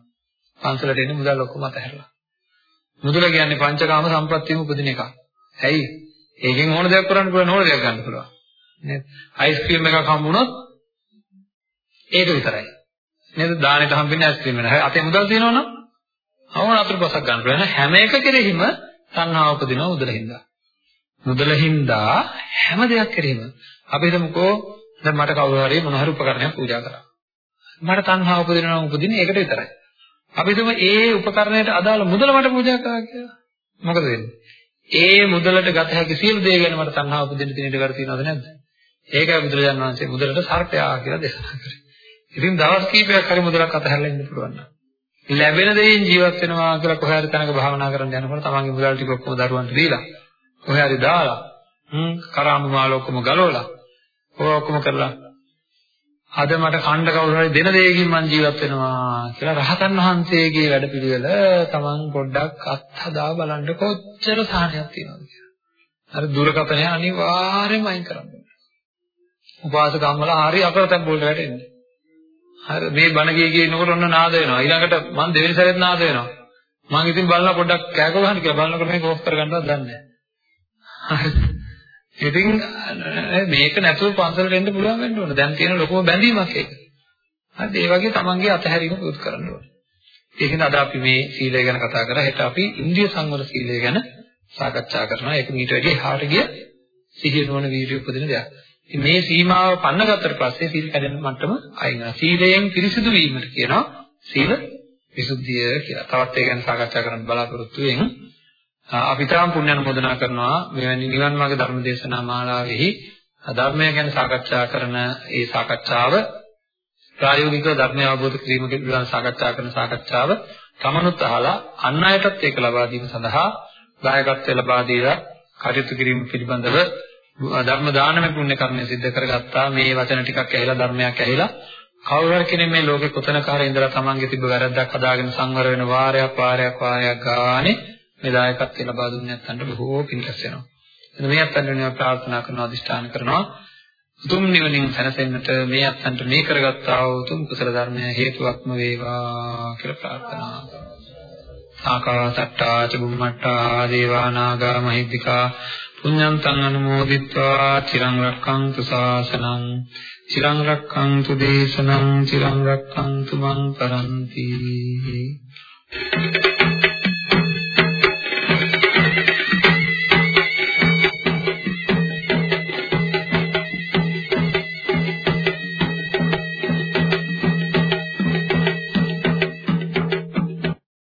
Speaker 1: පන්සලට එන්නේ මුදල් ඔක්කොම අතහැරලා. මුදල කියන්නේ පංචකාම සම්ප්‍රත්‍යම උපදින එකක්. ඇයි? ඒකෙන් ඕන දෙයක් කරන්න පුළුවන් ඕන දෙයක් ගන්න පුළුවන්. නේද? අයිස්ක්‍රීම් එකක් හම්බුනොත් ඒක විතරයි. නේද? දානෙට හම්බෙන්නේ අයිස්ක්‍රීම් වෙන. අතේ මුදල් තියෙනවනම් අවුන අතුරුපසක් ගන්න පුළුවන්. හැම එක කෙරෙහිම තණ්හාව උපදිනවා මුදලින්දා. මුදලින්දා හැම දෙයක් කෙරෙහිම අපි හිතමුකෝ දැන් මට කවුරු හරි මොන හරි උපකරණයක් පූජා කරා. මට තණ්හාව උපදිනවා උපදින්නේ ඒකට විතරයි. අපි හිතමු ඒ උපකරණයට අදාළ මුදල මට පූජා කරා කියලා. මොකද වෙන්නේ? ඒ මුදලට ගත හැකි සියලු දේ ගැන මට තණ්හාව උපදින්න තියෙන ඉඩ කර තියෙනවද නැද්ද? ඒකයි බුදුරජාණන් වහන්සේ මුදලට සර්පයා කියලා දේශනා කරේ. ඉතින් දවස් කීපයක් හරි මුදලක් අතහැරලා ඉන්න පුළුවන් නම් ලැබෙන දෙයින් ජීවත් වෙනවා කියලා කොහේ හරි තැනක භාවනා කරන්න යනකොට තමන්ගේ මුදල් ටික ඔක්කොම දරුවන්ට දීලා කොහේ හරි දාලා හ්ම් කරාඹු මාල ඔක්කොම ගලවලා ඔය ඔක්කොම කරලා අද මට කණ්ඩ කවුරු හරි දෙන දෙයකින් මං ජීවත් වෙනවා කියලා රහතන් වහන්සේගේ වැඩපිළිවෙල තමන් පොඩ්ඩක් අත්හදා බලන්න කොච්චර සාහනයක් තියෙනවද කියලා. අර දුරකථනය අනිවාර්යයෙන්ම අයින් කරන්න ඕනේ. උපාසකම්මල හරි අකරතැබ් වලට වැටෙන්නේ. හරි මේ බණ ගියේ ගියේ ඉන්නකොට ඔන්න නාද වෙනවා. ඊළඟට මං දෙවෙනි සැරේත් නාද වෙනවා. මං ඉතින් බලලා පොඩ්ඩක් කෑකෝ ගන්න කියලා බලනකොට මේක ඕෆ් කරගන්නවත් දන්නේ නැහැ. ඉතින් මේක නැතුව පන්සලට එන්න පුළුවන් වෙන්න ඕන. දැන් තියෙන ලොකුම බැඳීමක් ඒක. හරිද? ඒ වගේ තමන්ගේ අතහැරීම පුරුදු කරන්න ඕන. ඒකෙන් අද අපි මේ සීලය ගැන කතා කරා. හෙට අපි ඉන්ද්‍රිය සංවර සීලය ගැන සාකච්ඡා කරනවා. ඒක මීට වැඩිය එහාට ගිය සිහිය නොවන වීර්ය උපදින දෙයක්. ඉතින් මේ සීමාව පන්නගත්තට පස්සේ සීල කැඩෙන මට්ටම අයින් වෙනවා. සීලයෙන් පිරිසිදු වීමට කියනවා සීල විසුද්ධිය කියලා. තවත් ඒ ගැන සාකච්ඡා කරන්න බලාපොරොත්තු වෙමින් අපි තාම පුණ්‍ය අනුමೋದනා කරනවා මෙවැනි නිවන් මාර්ග ධර්ම දේශනා මාලාවෙහි ධර්මය ගැන සාකච්ඡා කරන ඒ සාකච්ඡාව ප්‍රායෝගිකව ධර්මය අවබෝධ කිරීම පිළිබඳව සාකච්ඡා කරන සාකච්ඡාව තමනුත් අහලා අන් අයටත් ඒක ලබා දීම සඳහා දායකත්වය ලබා දීලා කටයුතු කිරීම පිළිබඳව ධර්ම දානමය පුණ්‍ය කර්මය සිද්ධ කරගත්තා. මේ වචන ටිකක් ඇහිලා ධර්මයක් ඇහිලා කවුරු හරි කෙනෙක් මේ ලෝකේ කොතනක හරි ඉඳලා තමන්ගේ තිබ්බ වැරද්දක් හදාගෙන සංවර වෙන වාරයක් වාරයක් වාරයක් ගානේ මේ දායකත්වය ලබා දුන්නේ නැත්නම් බොහෝ පින් රැස් වෙනවා. එතන මේ අත්යන්ට වෙනවා ප්‍රාර්ථනා කරනවා අදිෂ්ඨාන කරනවා. උතුම් නිවනින් සැනසෙන්නට මේ අත්යන්ට මේ කරගත්තා වූ උතුම් කුසල ධර්මය හේතුවක්ම වේවා කියලා ප්‍රාර්ථනා කරනවා. ආකාසට්ටා චුම්මට්ටා දේවා නාග මහිද්దికා පුඤ්ඤන්තං අනුමෝදිත්වා චිරං රක්ඛන්තු ශාසනං චිරං රක්ඛන්තු දේශනං චිරං රක්ඛන්තු මං පරන්ති Thank you.